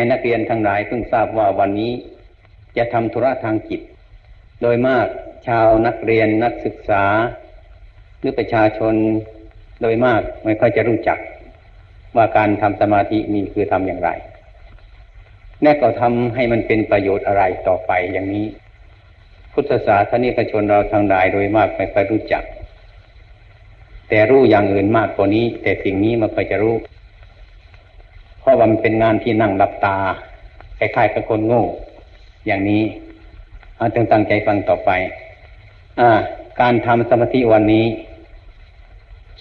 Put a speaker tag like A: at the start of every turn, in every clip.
A: ให้นักเรียนทั้งหลายเพิ่งทราบว่าวันนี้ จะทำธุระทางจิต โดยมากชาวนักเรียนนักศึกษา หรือประชาชนโดยมากไม่ค่อยจะรู้จัก ว่าการทำสมาธินี่คือทำอย่างไรแน่ก็ทำให้มันเป็นประโยชน์อะไรต่อไปอย่างนี้ พุทธศาสนิกชนเราทางหลายโดยมากไม่ค่อยรู้จัก แต่รู้อย่างอื่นมากกว่านี้ แต่สิ่งนี้มันค่อยจะรู้ เพราะว่ามันเป็นงานที่นั่งหลับตาคล้ายๆกับคนโง่ อย่างนี้อาจงตั้งใจฟังต่อไป อ่า การทำสมาธิวันนี้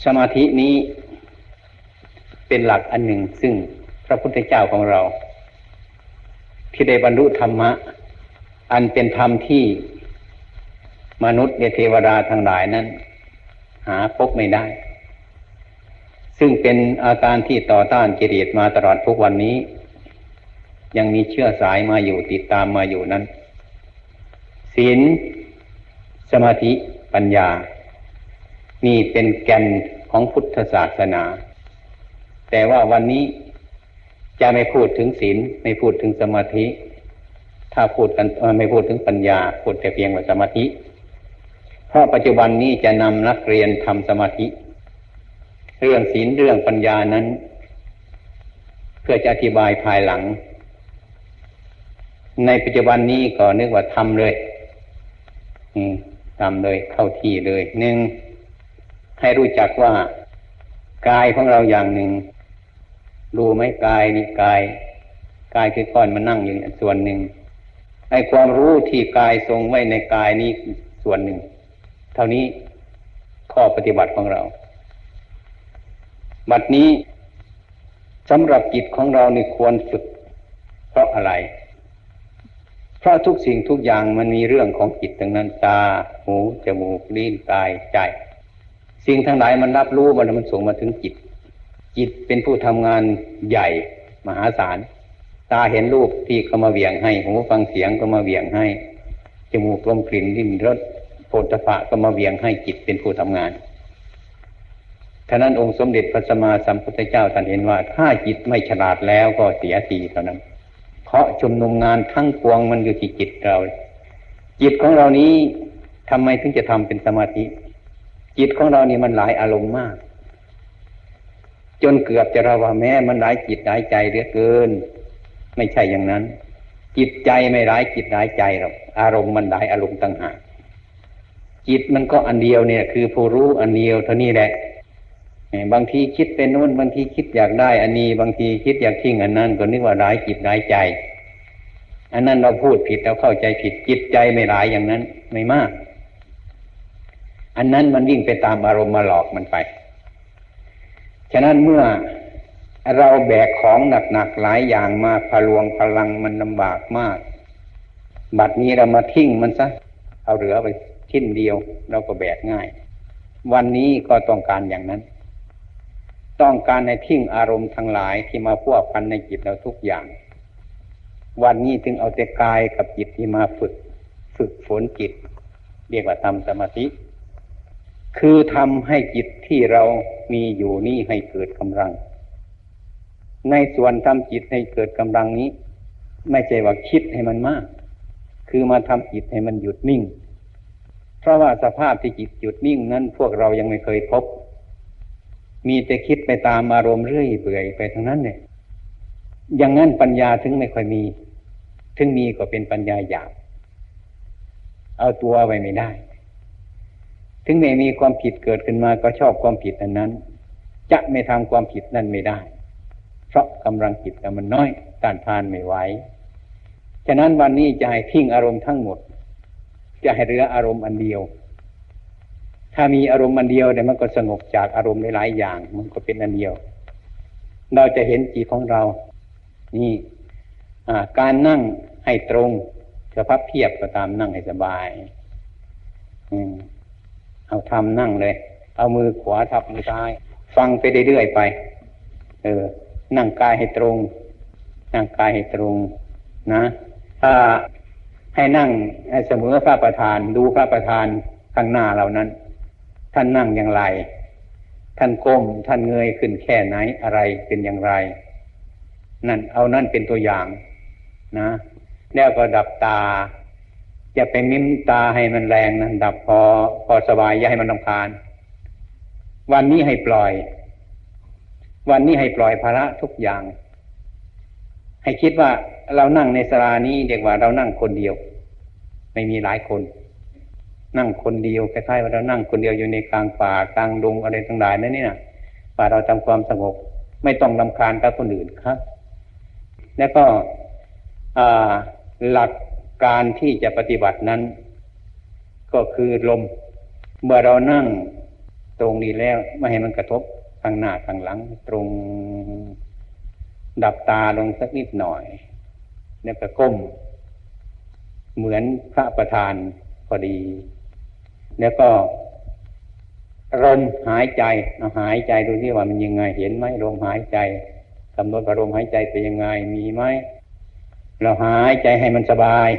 A: สมาธินี้เป็นหลักอันหนึ่งซึ่งพระพุทธเจ้าของเรา ที่ได้บรรลุธรรมะ อันเป็นธรรมที่มนุษย์เทวดาทั้งหลายนั้น หาพบไม่ได้ ซึ่งเป็นอาการที่ต่อต้านกิเลสมาตลอดทุกวันนี้ ยังมีเชื่อสายมาอยู่ติดตามมาอยู่นั้นศีลสมาธิปัญญา นี่เป็นแก่นของพุทธศาสนา แต่ว่าวันนี้จะไม่พูดถึงศีลไม่พูดถึงสมาธิ ถ้าพูดกันไม่พูดถึงปัญญา พูดแต่เพียงว่าสมาธิ เพราะปัจจุบันนี้จะนำนักเรียนทำสมาธิ เรื่องศีลเรื่องปัญญานั้น เพื่อจะอธิบายภายหลัง ในปัจจุบันนี้ก็นึกว่าทำเลยทำเลยเข้าที่เลยหนึ่งให้รู้จักว่ากายของเราอย่างหนึ่งรู้ไหมกายนี่กายกายคือก้อนมันนั่งอยู่ส่วนหนึ่งไอ้ความรู้ที่กายทรงไว้ในกายนี้ส่วนหนึ่ง เท่านี้ข้อปฏิบัติของเรา บัดนี้สำหรับจิตของเราในควรฝึก เพราะอะไร เพราะทุกสิ่งทุกอย่างมันมีเรื่องของจิตทั้งนั้นตา หู จมูก ลิ้น กาย ใจ สิ่งทั้งหลายมันรับรู้มันมันส่งมาถึงจิต จิตเป็นผู้ทำงานใหญ่มหาศาล ตาเห็นรูปที่เขามาเวียงให้ หูฟังเสียงก็มาเวียงให้ จมูกลมกลิ่นลิ้นรสโผฏฐะก็มาเวียงให้จิตเป็นผู้ทำงาน ท่านั้นองค์สมเด็จพระสัมมาสัมพุทธเจ้าท่านเห็นว่า ถ้าจิตไม่ฉลาดแล้วก็เสียทีเท่านั้น เพราะชุมนุมงานทั้งปวงมันอยู่ที่จิตเรา จิตของเรานี้ทำไมถึงจะทำเป็นสมาธิ จิตของเรานี่มันหลายอารมณ์มาก จนเกือบจะเราว่าแม้มันหลายจิตหลายใจเหลือเกิน ไม่ใช่อย่างนั้น จิตใจไม่หลายจิตหลายใจหรอกอารมณ์มันหลายอารมณ์ต่างหากจิตมันก็อันเดียวเนี่ย คือผู้รู้อันเดียวเท่านี้แหละ บางทีคิดเป็นนู้นบางทีคิดอยากได้ อันนี้ บางทีคิดอยากทิ้งอันนั้นก็นึกว่าร้ายจิตร้ายใจ อันนั้นเราพูดผิดเราเข้าใจผิดจิตใจไม่ร้ายอย่างนั้นไม่มาก อันนั้นมันวิ่งไปตามอารมณ์มาหลอกมันไป ฉะนั้นเมื่อเราแบกของหนักๆหลายอย่างมาพลวงพลังมันลำบากมาก บัดนี้เรามาทิ้งมันซะเอาเหลือไปทิ้นเดียว เราก็แบกง่าย วันนี้ก็ต้องการอย่างนั้น ต้องการให้ทิ้งอารมณ์ทั้งหลายที่มาพัวพันในจิตเราทุกอย่าง วันนี้ถึงเอาแต่กายกับจิตที่มาฝึก ฝึกฝนจิต เรียกว่าทำสมาธิ คือทำให้จิตที่เรามีอยู่นี่ให้เกิดกำลัง ในส่วนทำจิตให้เกิดกำลังนี้ ไม่ใช่ว่าคิดให้มันมาก คือมาทำจิตให้มันหยุดนิ่ง เพราะว่าสภาพที่จิตหยุดนิ่งนั้นพวกเรายังไม่เคยพบ มีแต่คิดไปตามอารมณ์เรื่อยเปื่อยไปทั้งนั้นเนี่ยอย่างนั้นปัญญาถึงไม่ค่อยมี ถึงมีก็เป็นปัญญาหยาบเอาตัวไว้ไม่ได้ ถึงแม้มีความผิดเกิดขึ้นมาก็ชอบความผิดอันนั้น จะไม่ทำความผิดนั่นไม่ได้ เพราะกำลังจิตมันน้อยต้านทานไม่ไหวฉะนั้นวันนี้จะให้ทิ้งอารมณ์ทั้งหมด จะให้เหลืออารมณ์อันเดียว ถ้ามีอารมณ์อันเดียวเนี่ยมันก็สงบจากอารมณ์หลายๆอย่าง มันก็เป็นอันเดียว เราจะเห็นจิตของเรา นี่การนั่งให้ตรงจะพับเพียบก็ตามนั่งให้สบายอเอาทำนั่งเลย เอามือขวาทับมือซ้าย ฟังไปเรื่อยๆไป เออ นั่งกายให้ตรง นั่งกายให้ตรง นะ ถ้าให้นั่งให้เสมอพระประธาน ดูพระประธานข้างหน้าเรานั้น ท่านนั่งอย่างไร ท่านก้มท่านเงยขึ้นแค่ไหนอะไรเป็นอย่างไร นั่นเอานั่นเป็นตัวอย่าง นะแล้วก็ดับตา จะไปมิ้มตาให้มันแรงนะดับพอพอสบายอย่าให้มันลำคาญ วันนี้ให้ปล่อย วันนี้ให้ปล่อยภาระทุกอย่าง ให้คิดว่าเรานั่งในสรานี้เรียกว่าเรานั่งคนเดียว ไม่มีหลายคน นั่งคนเดียวคล้ายๆว่าเรานั่งคนเดียวอยู่ในกลางป่ากลางดงอะไรทั้งหลายนั่นนี่นะป่าเราทำความสงบไม่ต้องลำคาญกับคนอื่นครับ แล้วก็หลักการที่จะปฏิบัตินั้น ก็คือลม เมื่อเรานั่งตรงนี้แล้วไม่ให้มันกระทบข้างหน้าข้างหลัง ตรงดับตาลงสักนิดหน่อยแล้วก็ก้ม เหมือนพระประธานพอดี แล้วก็ลมหายใจหายใจดูที่ว่ามันยังไง เห็นไหมลมหายใจกำหนดว่าลมหายใจเป็นยังไงมีไหมเราหายใจให้มันสบาย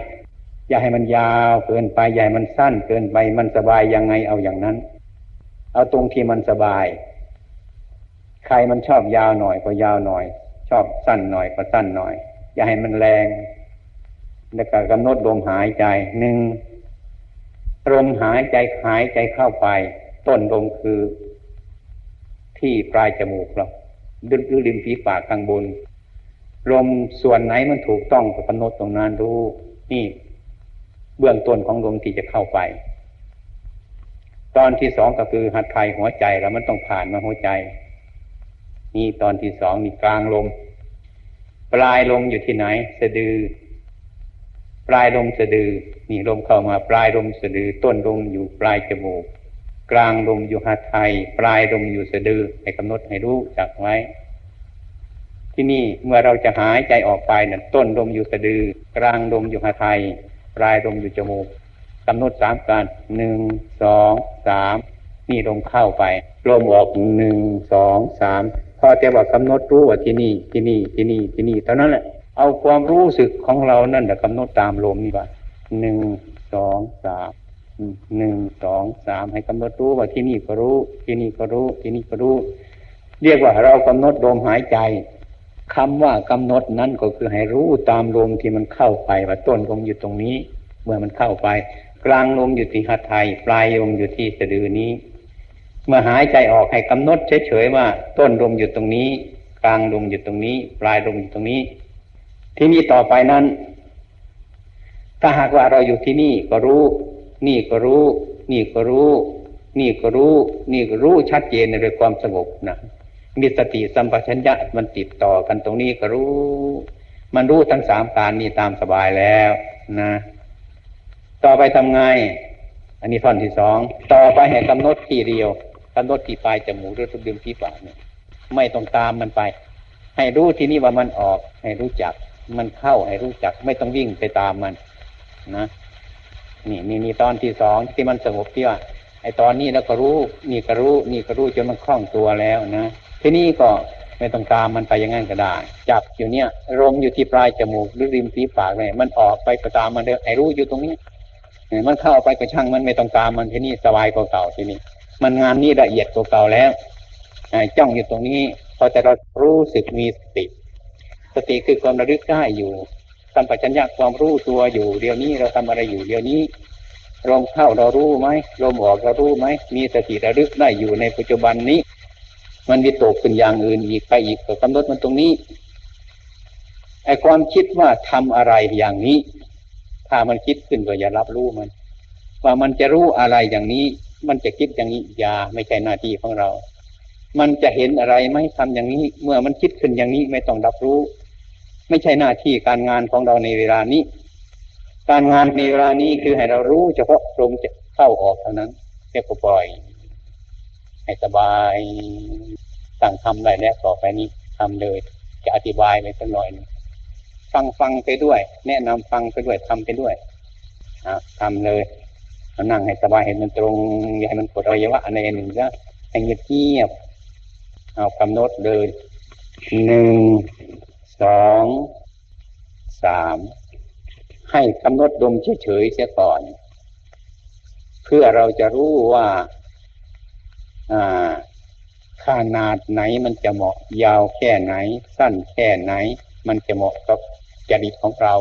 A: อย่าให้มันยาวเกินไปอย่าให้มันสั้นเกินไปมันสบายยังไงเอาอย่างนั้น เอาตรงที่มันสบาย ใครมันชอบยาวหน่อยก็ยาวหน่อย ชอบสั้นหน่อยก็สั้นหน่อย อย่าให้มันแรง แล้วก็กำหนดลมหายใจหนึ่ง ลมหายใจหายใจเข้าไป ต้นลมคือ ที่ปลายจมูกเราดึงริมฝีปากข้างบนลมส่วนไหนมันถูกต้องก็กำหนดตรงนั้นรู้นี่ เบื้องต้นของลมที่จะเข้าไป ตอนที่สองก็คือหัดไทยหัวใจแล้วมันต้องผ่านมาหัวใจ นี่ตอนที่สองนี่กลางลม ปลายลมอยู่ที่ไหน สะดือ ปลายลมสะดือ นี่ลมเข้ามาปลายลมสะดือ ต้นลมอยู่ปลายจมูก กลางลมอยู่หัดไทย ปลายลมอยู่สะดือให้กำหนดให้รู้จักไว้ ที่นี่เมื่อเราจะหายใจออกไปนั่นต้นลมอยู่สะดือ กลางลมอยู่หัดไทย ปลายลมอยู่จมูกกำหนดสามการหนึ่งสองสามนี่ลมเข้าไปลมออกหนึ่งสองสามพอแต่ว่ากำหนดรู้ว่าที่นี่ที่นี่ที่นี่ที่นี่เท่านั้นแหละเอาความรู้สึกของเรานั่นแหละกำหนดตามลมนี่ว่า หนึ่งสองสามหนึ่งสองสามให้กำหนดรู้ว่าที่นี่ก็รู้ ที่นี่ก็รู้ ที่นี่ก็รู้ เรียกว่าเรากำหนดลมหายใจคำว่ากำหนดนั้นก็คือให้รู้ตามลมที่มันเข้าไปว่าต้นลมอยู่ตรงนี้ เมื่อมันเข้าไป กลางลมอยู่ที่หัตถยปลายลมอยู่ที่สะดือนี้ เมื่อหายใจออกให้กำหนดเฉยๆว่า ต้นลมอยู่ตรงนี้ กลางลมอยู่ตรงนี้ ปลายลมอยู่ตรงนี้ ที่นี้ต่อไปนั้น ถ้าหากว่าเราอยู่ที่นี่ก็รู้ นี่ก็รู้ นี่ก็รู้ นี่ก็รู้ นี่ก็รู้ชัดเจนในเรื่องความสงบนะมีสติสัมปชัญญะมันติดต่อกันตรงนี้ก็รู้ มันรู้ทั้งสามการนี้ตามสบายแล้วนะ ต่อไปทำไง อันนี้ท่อนที่สอง ต่อไปให้กำหนดที่เดียวกำหนดที่ปลายจมูกหรือตุดมที่ปากเนี่ยไม่ต้องตามมันไป ให้รู้ที่นี่ว่ามันออก ให้รู้จัก มันเข้าให้รู้จัก ไม่ต้องวิ่งไปตามมัน นะนี่นี่นี่ตอนที่สองที่มันสงบที่ว่าไอตอนนี้เราก็รู้ นี่ก็รู้ นี่ก็รู้จนมันคล่องตัวแล้วนะทีนี้ก็ไม่ต้องตามมันไปอย่างนั้นก็ได้ จับอยู่เนี่ยลมอยู่ที่ปลายจมูกหรือริมฝีปากเลยมันออกไปก็ตามมันเด้อไอรู้อยู่ตรงนี้มันเข้าไปก็ช่างมันไม่ต้องตามมันที่นี่สบายกว่าเก่าที่นี่มันงานนี้ละเอียดกว่าเก่าแล้วจ้องอยู่ตรงนี้พอแต่เรารู้สึกมีสติ สติคือความระลึกได้อยู่ สัมปชัญญะความรู้ตัวอยู่เดี๋ยวนี้เราทำอะไรอยู่เดี๋ยวนี้ลมเข้าเรารู้ไหมลมออกเรารู้ไหมมีสติระลึกได้อยู่ในปัจจุบันนี้ มันมีตกขึ้นอย่างอื่นอีกไปอีกก็กำหนดมันตรงนี้ไอความคิดว่าทำอะไรอย่างนี้ ถ้ามันคิดขึ้นก็อย่ารับรู้มัน ว่ามันจะรู้อะไรอย่างนี้ มันจะคิดอย่างนี้อย่าไม่ใช่หน้าที่ของเรา มันจะเห็นอะไรไหมทำอย่างนี้ เมื่อมันคิดขึ้นอย่างนี้ไม่ต้องรับรู้ ไม่ใช่หน้าที่การงานของเราในเวลานี้ การงานในเวลานี้คือให้เรารู้เฉพาะลมจะเข้าออกเท่านั้นเรียกว่าปล่อย ให้สบายสั่งทำได้แล้วต่อไปนี้ทำเลย จะอธิบายไปสักหน่อยนึงฟังฟังไปด้วย แนะนำฟังไปด้วยทำไปด้วยทำเลยนั่งให้สบายเห็นมันตรงอย่าให้มันปวดอวัยวะอะไรหนึ่งก็ให้เงียบเอากำหนดเลยหนึ่ง สองสามให้กำหนดดมเฉยๆเสียก่อน เพื่อเราจะรู้ว่าขนาดไหนมันจะเหมาะยาวแค่ไหน สั้นแค่ไหน มันจะเหมาะกับจริตของเรา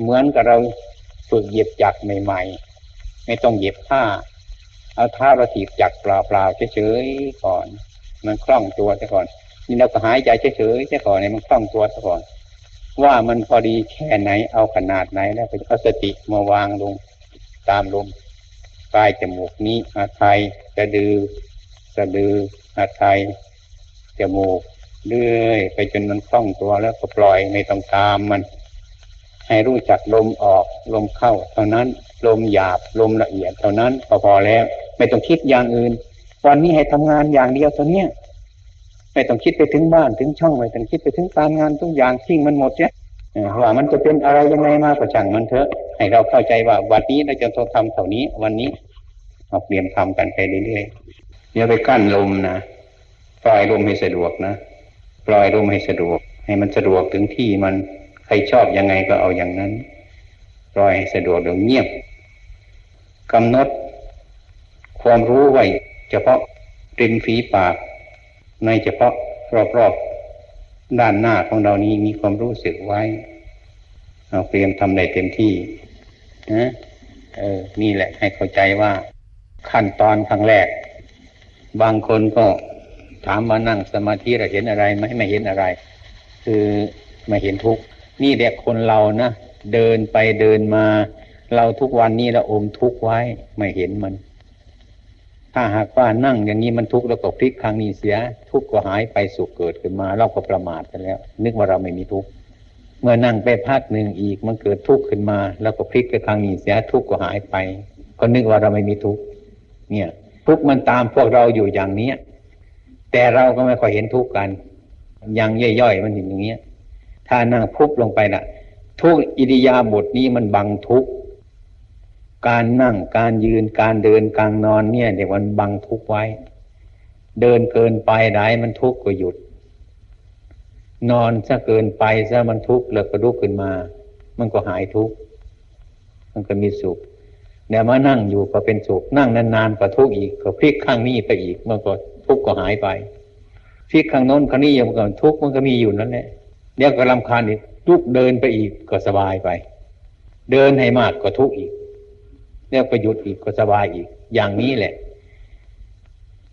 A: เหมือนกับเราฝึกเหยียบจักรใหม่ๆ ไม่ต้องเหยียบผ้า เอาเท้าเราถีบจักรเปล่าๆเฉยๆก่อน มันคล่องตัวซะก่อน นี่เราก็หายใจเฉยๆซะก่อนเนี่ยมันคล่องตัวซะก่อน ว่ามันพอดีแค่ไหนเอาขนาดไหนแล้วไปเอาสติมาวางลงตามลมปลายจมูกนี้อาไทยสะดือสะดืออาไทยจมูกเรื่อย ไปจนมันคล่องตัวแล้วก็ปล่อยไม่ต้องตามมัน ให้รู้จักลมออกลมเข้า เท่านั้นลมหยาบลมละเอียดเท่านั้นพอพอแล้ว ไม่ต้องคิดอย่างอื่น วันนี้ให้ทำงานอย่างเดียวตัวเนี้ย ไม่ต้องคิดไปถึงบ้านถึงช่องไม่ต้องคิดไปถึงการงานทุกอย่างทิ้งมันหมดเนี่ยว่ามันจะเป็นอะไรยังไงมาก็ช่างมันเถอะ ให้เราเข้าใจว่าวันนี้เราจะต้องทำเท่านี้ วันนี้เราเปลี่ยนทำกันไปเรื่อยๆอย่าไปกั้นลมนะปล่อยลมให้สะดวกนะปล่อยลมให้สะดวก ให้มันสะดวกถึงที่มันใครชอบยังไงก็เอาอย่างนั้นปล่อยให้สะดวกเดี๋ยวเงียบกำหนดความรู้ไว้ เฉพาะริมฝีปาก ในเฉพาะรอบๆด้านหน้าของเรานี้มีความรู้สึกไว้เราเตรียมทำได้เต็มที่นะเออ นี่แหละให้เข้าใจว่า ขั้นตอนครั้งแรก บางคนก็ถามมานั่งสมาธิเราเห็นอะไรไหมไม่เห็นอะไร คือไม่เห็นทุกนี่แหละคนเรานะเดินไปเดินมา เราทุกวันนี้เราอมทุกไว้ ไม่เห็นมัน ถ้าหากว่านั่งอย่างนี้มันทุกข์แล้วก็พลิกครั้งนี้เสีย ทุกข์ก็หายไปสุขเกิดขึ้นมา เราก็ประมาทกันแล้ว นึกว่าเราไม่มีทุกข์เมื่อนั่งไปพักหนึ่งอีกมันเกิดทุกข์ขึ้นมา แล้วก็พลิกไปครั้งนี้เสีย ทุกข์ก็หายไป ก็นึกว่าเราไม่มีทุกข์เนี่ย ทุกข์มันตามพวกเราอยู่อย่างเนี้ยแต่เราก็ไม่ค่อยเห็นทุกข์กันยังย่อยๆมันอย่างเงี้ยถ้านั่งพุบลงไปนะ่ะ ทุกอิริยาบถนี้มันบังทุกข์ การนั่งการยืนการเดินการนอนเนี่ยเดี๋ยวมันบังทุกไว้ เดินเกินไปได้มันทุกข์ก็หยุด นอนซะเกินไปซะมันทุกข์แล้วก็ลุกขึ้นมา มันก็หายทุกข์มันก็มีสุขเดี๋ยวมานั่งอยู่ก็เป็นสุขนั่งนานๆก็ทุกข์อีกก็พลิกข้างนี้ไปอีกมันก็ทุกข์ก็หายไปพลิกข้างโน้นข้างนี้ยังก็ทุกข์มันก็มีอยู่นั่นแหละเดี๋ยวก็ลำคาญอีกลุกเดินไปอีกก็สบายไป เดินให้มากก็ทุกข์อีก เดี๋ยวก็หยุดอีกก็สบายอีก อย่างนี้แหละ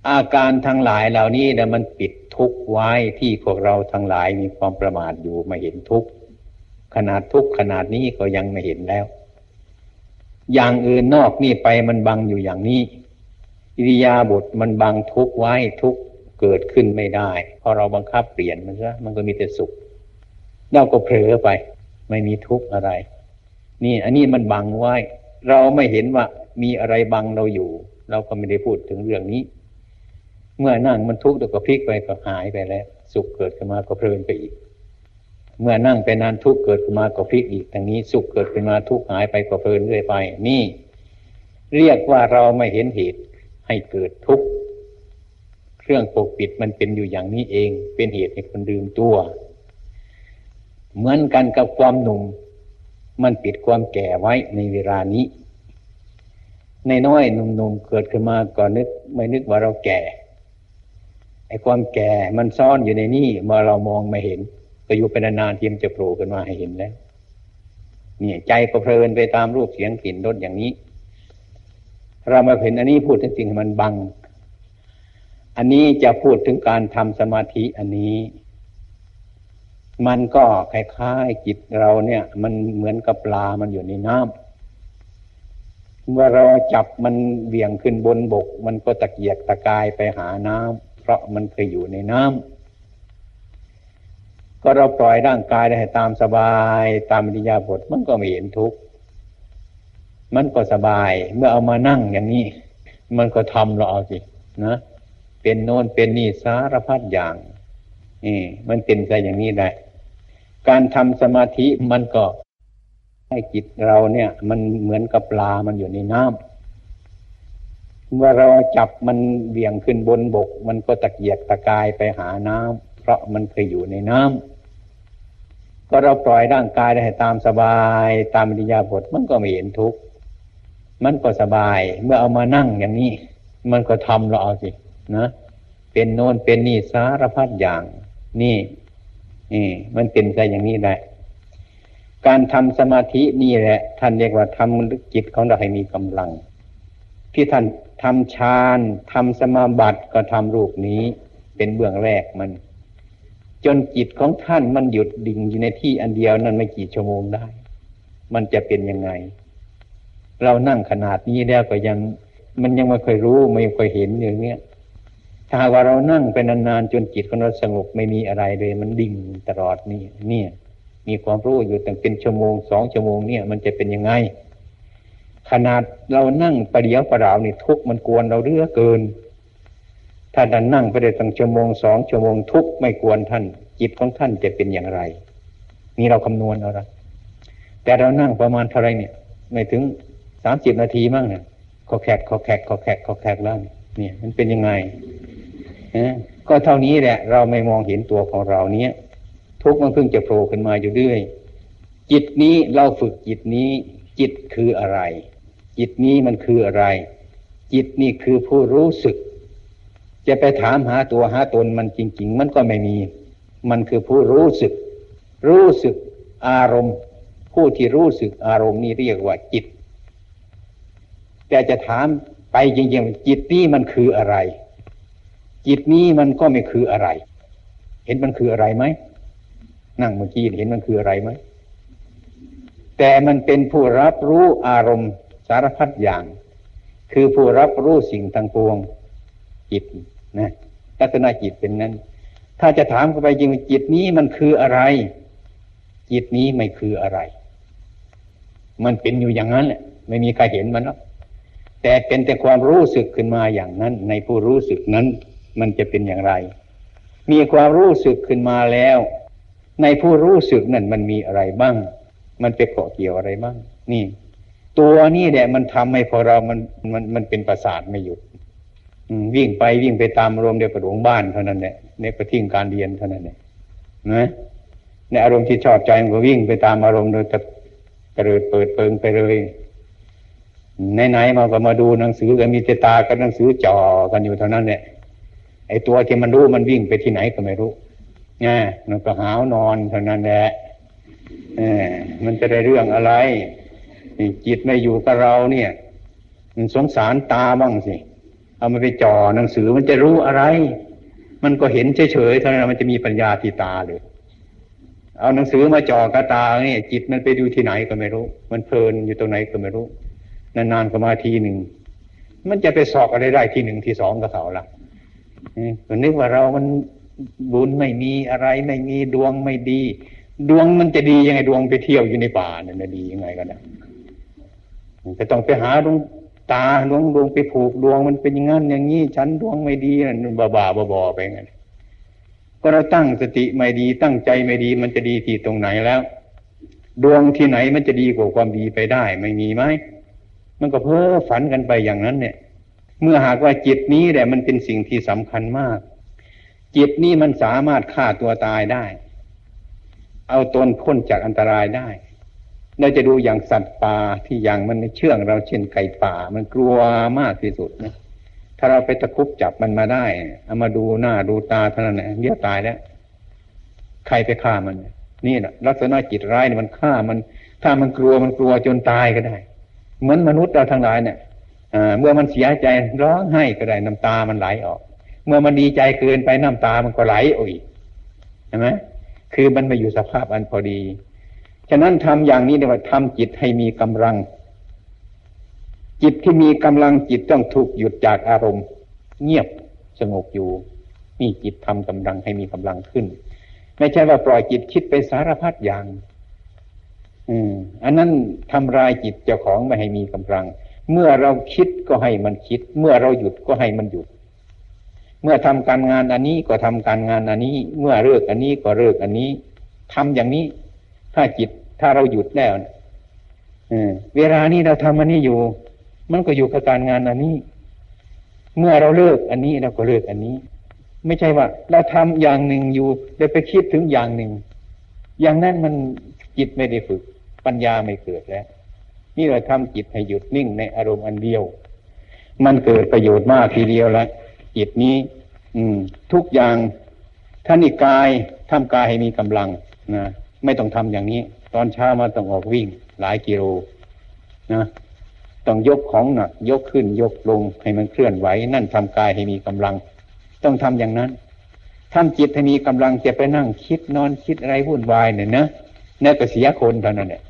A: อาการทั้งหลายเหล่านี้นะมันปิดทุกไว้ที่พวกเราทั้งหลายมีความประมาทอยู่ไม่เห็นทุกขนาดทุกข์ขนาดนี้ก็ยังไม่เห็นแล้ว อย่างอื่นนอกนี่ไปมันบังอยู่อย่างนี้อิริยาบถมันบังทุกไว้ทุกเกิดขึ้นไม่ได้พอเราบังคับเปลี่ยนมันซะมันก็มีแต่สุขเราก็เผลอไป ไม่มีทุกข์อะไร นี่ อันนี้มันบังไว้ เราไม่เห็นว่ามีอะไรบังเราอยู่ เราก็ไม่ได้พูดถึงเรื่องนี้ เมื่อนั่งมันทุกข์แล้วก็พลิกไปก็หายไปแล้ว สุขเกิดขึ้นมาก็เพลินไปอีก เมื่อนั่งไปนานทุกข์เกิดขึ้นมาก็พลิกอีกทางนี้ สุขเกิดขึ้นมาทุกข์หายไปก็เพลินเรื่อยไป นี่ เรียกว่าเราไม่เห็นเหตุให้เกิดทุกข์เครื่องปกปิดมันเป็นอยู่อย่างนี้เอง เป็นเหตุให้คนดื่มตัว เหมือนกันกับความหนุ่ม มันปิดความแก่ไว้ในเวลานี้ ในน้อยหนุ่มๆเกิดขึ้นมาก่อนนึกไม่นึกว่าเราแก่ไอ้ความแก่มันซ่อนอยู่ในนี้เมื่อเรามองไม่เห็น ก็อยู่เป็นนานๆทีมจะโผล่ขึ้นมาให้เห็นแล้วเนี่ยใจก็เพลินไปตามรูปเสียงกลิ่นรสอย่างนี้ เรามาเห็นอันนี้พูดถึงสิ่งมันบัง อันนี้จะพูดถึงการทำสมาธิอันนี้ มันก็คล้ายๆจิตเราเนี่ย มันเหมือนกับปลามันอยู่ในน้ำเมื่อเราจับมันเบี่ยงขึ้นบนบก มันก็ตะเกียกตะกายไปหาน้ำเพราะมันเคยอยู่ในน้ำก็เราปล่อยร่างกายได้ตามสบายตามวิญญาบทมันก็ไม่เห็นทุกข์มันก็สบาย เมื่อเอามานั่งอย่างนี้ มันก็ทำเราเอาสินะเป็นโน่นเป็นนี่สารพัดอย่างนี่มันเป็นไปอย่างนี้ได้ การทำสมาธิมันก็ให้จิตเราเนี่ย มันเหมือนกับปลามันอยู่ในน้ำเมื่อเราจับมันเบี่ยงขึ้นบนบก มันก็ตะเกียกตะกายไปหาน้ำเพราะมันเคยอยู่ในน้ำก็เราปล่อยร่างกายได้ตามสบายตามวิญญาบทมันก็ไม่เห็นทุกข์มันก็สบาย เมื่อเอามานั่งอย่างนี้ มันก็ทำเราเอาสินะเป็นโน่นเป็นนี่สารพัดอย่าง นี่ นี่มันเป็นไปอย่างนี้แหละการทำสมาธินี่แหละ ท่านเรียกว่าทำจิตของเราให้มีกำลัง ที่ท่านทำฌานทำสมาบัติก็ทำรูปนี้ เป็นเบื้องแรกมัน จนจิตของท่านมันหยุดดิ่งอยู่ในที่อันเดียวนั้นไม่กี่ชั่วโมงได้ มันจะเป็นยังไง เรานั่งขนาดนี้แล้วก็ยัง มันยังไม่เคยรู้ไม่เคยเห็นอย่างเนี้ย ถ้าว่าเรานั่งไปนานๆจนจิตของเราสงบไม่มีอะไรเลย มันดิ่งตลอดนี่เนี่ย มีความรู้อยู่ตั้งเป็นชั่วโมงสองชั่วโมงเนี่ย มันจะเป็นยังไง ขนาดเรานั่งประเดี๋ยวประดาวนี่ทุกมันกวนเราเรื่อเกิน ถ้าท่านนั่งไปได้ตั้งชั่วโมงสองชั่วโมงทุกไม่กวนท่าน จิตของท่านจะเป็นอย่างไร นี่เราคำนวณเอาละแต่เรานั่งประมาณเท่าไรเนี่ย ไม่ถึงสามสิบนาทีมั้งเนี่ยขอแขกขอแขกขอแขกขอแขกแล้วเนี่ยมันเป็นยังไง ก็เท่านี้แหละ เราไม่มองเห็นตัวของเราเนี้ยทุกข์มันเพิ่งจะโผล่ขึ้นมาอยู่เรื่อยจิตนี้เราฝึกจิตนี้ จิตคืออะไร จิตนี้มันคืออะไร จิตนี่คือผู้รู้สึก จะไปถามหาตัวหาตนมันจริง ๆ มันก็ไม่มี มันคือผู้รู้สึก รู้สึกอารมณ์ ผู้ที่รู้สึกอารมณ์นี้เรียกว่าจิต แต่จะถามไปจริงๆจิตนี้มันคืออะไร จิตนี้มันก็ไม่คืออะไร เห็นมันคืออะไรไหมนั่งเมื่อกี้เห็นมันคืออะไรไหมแต่มันเป็นผู้รับรู้อารมณ์สารพัดอย่าง คือผู้รับรู้สิ่งทางปวง จิตนะลักษณะจิตเป็นนั้น ถ้าจะถามเข้าไปจริงจิตนี้มันคืออะไร จิตนี้ไม่คืออะไร มันเป็นอยู่อย่างนั้นแหละไม่มีใครเห็นมันหรอกแต่เป็นแต่ความรู้สึกขึ้นมาอย่างนั้น ในผู้รู้สึกนั้น มันจะเป็นอย่างไร มีความรู้สึกขึ้นมาแล้ว ในผู้รู้สึกนั่นมันมีอะไรบ้าง มันไปเกาะเกี่ยวอะไรบ้าง นี่ ตัวนี้แหละมันทำให้พอเรามันมันมันเป็นประสาทไม่หยุดวิ่งไปวิ่งไปตามอารมณ์เดียวกับหลวงบ้านเท่านั้นแหละเนี่ยก็ทิ้งการเรียนเท่านั้นแหละนะในอารมณ์ที่ชอบใจมันก็วิ่งไปตามอารมณ์โดยจะกระเริดเปิดเปิงไปเลยไหนๆมาก็มาดูหนังสือกันมีเตตากับหนังสือจ่อกันอยู่เท่านั้นแหละ ไอ้ตัวที่มันรู้มันวิ่งไปที่ไหนก็ไม่รู้นะมันก็หาวนอนเท่านั้นแหละอมันจะได้เรื่องอะไรจิตไม่อยู่กับเราเนี่ย มันสงสารตาบ้างสิ เอามาไปจ่อหนังสือมันจะรู้อะไร มันก็เห็นเฉยๆเท่านั้นมันจะมีปัญญาที่ตาเลยเอาหนังสือมาจ่อกระตาเนี่ยจิตมันไปดูที่ไหนก็ไม่รู้ มันเพลินอยู่ตรงไหนก็ไม่รู้ นานๆก็มาทีหนึ่ง มันจะไปสอกอะไรได้ทีหนึ่งทีสองก็เท่าละ ก็นึกว่าเรามันบุญไม่มีอะไรไม่มีดวงไม่ดี ดวงมันจะดียังไงดวงไปเที่ยวอยู่ในป่าเนี่ยจะดียังไงกันนะจะต้องไปหาดวงตาดวงดวงไปผูกดวงมันเป็นอย่างนั้นอย่างนี้ฉันดวงไม่ดีนั่นบ้าบ้าบอไปงั้นก็เราตั้งสติไม่ดี ตั้งใจไม่ดี มันจะดีที่ตรงไหนแล้ว ดวงที่ไหนมันจะดีกว่าความดีไปได้ ไม่มีไหมมันก็เพ้อฝันกันไปอย่างนั้นเนี่ย เมื่อหากว่าจิตนี้แหละมันเป็นสิ่งที่สำคัญมาก จิตนี้มันสามารถฆ่าตัวตายได้ เอาตนพ้นจากอันตรายได้เราจะดูอย่างสัตว์ป่าที่อย่างมันเชื่องเราเช่นไก่ป่า มันกลัวมากที่สุดนะถ้าเราไปตะคุบจับมันมาได้เอามาดูหน้าดูตาเท่านั้นแหละเดี๋ยตายแล้วใครไปฆ่ามัน นี่แหละลักษณะจิตร้ายเนี่ยมันฆ่ามัน ถ้ามันกลัวมันกลัวจนตายก็ได้ เหมือนมนุษย์เราทั้งหลายเนี่ย เมื่อมันเสียใจร้องไห้ก็ได้น้ำตามันไหลออก เมื่อมันดีใจเกินไปน้ำตามันก็ไหลออกอีกใช่ไหมคือมันมาอยู่สภาพอันพอดี ฉะนั้นทำอย่างนี้เรียกว่าทำจิตให้มีกำลัง จิตที่มีกำลังจิตต้องถูกหยุดจากอารมณ์ เงียบสงบอยู่นี่จิตทำกำลังให้มีกำลังขึ้น ไม่ใช่ว่าปล่อยจิตคิดไปสารพัดอย่าง อืม อันนั้นทำลายจิตเจ้าของไม่ให้มีกำลัง เมื่อเราคิดก็ให้มันคิด เมื่อเราหยุดก็ให้มันหยุด เมื่อทำการงานอันนี้ก็ทำการงานอันนี้ เมื่อเลิกอันนี้ก็เลิกอันนี้ทำอย่างนี้ ถ้าจิตถ้าเราหยุดแล้วเวลานี้เราทำอันนี้อยู่ มันก็อยู่กับการงานอันนี้ เมื่อเราเลิกอันนี้เราก็เลิกอันนี้ ไม่ใช่ว่า เราทำอย่างหนึ่งอยู่เดี๋ยวไปคิดถึงอย่างหนึ่ง อย่างนั้นมันจิตไม่ได้ฝึก ปัญญาไม่เกิดแล้ว นี่เราทำจิตให้หยุดนิ่งในอารมณ์อันเดียว มันเกิดประโยชน์มากทีเดียวล้วจิตนี้ อืม ทุกอย่างท่านี่กายทำกายให้มีกำลังนะไม่ต้องทำอย่างนี้ ตอนเช้ามาต้องออกวิ่ง หลายกิโลนะต้องยกของหนักยกขึ้นยกลงให้มันเคลื่อนไหว นั่นทำกายให้มีกำลัง ต้องทำอย่างนั้นทำจิตให้มีกำลังจะไปนั่งคิดนอนคิดอะไรวุ่นวายเนี่ยนะนั่นก็เสียคนเท่านั้นแหละ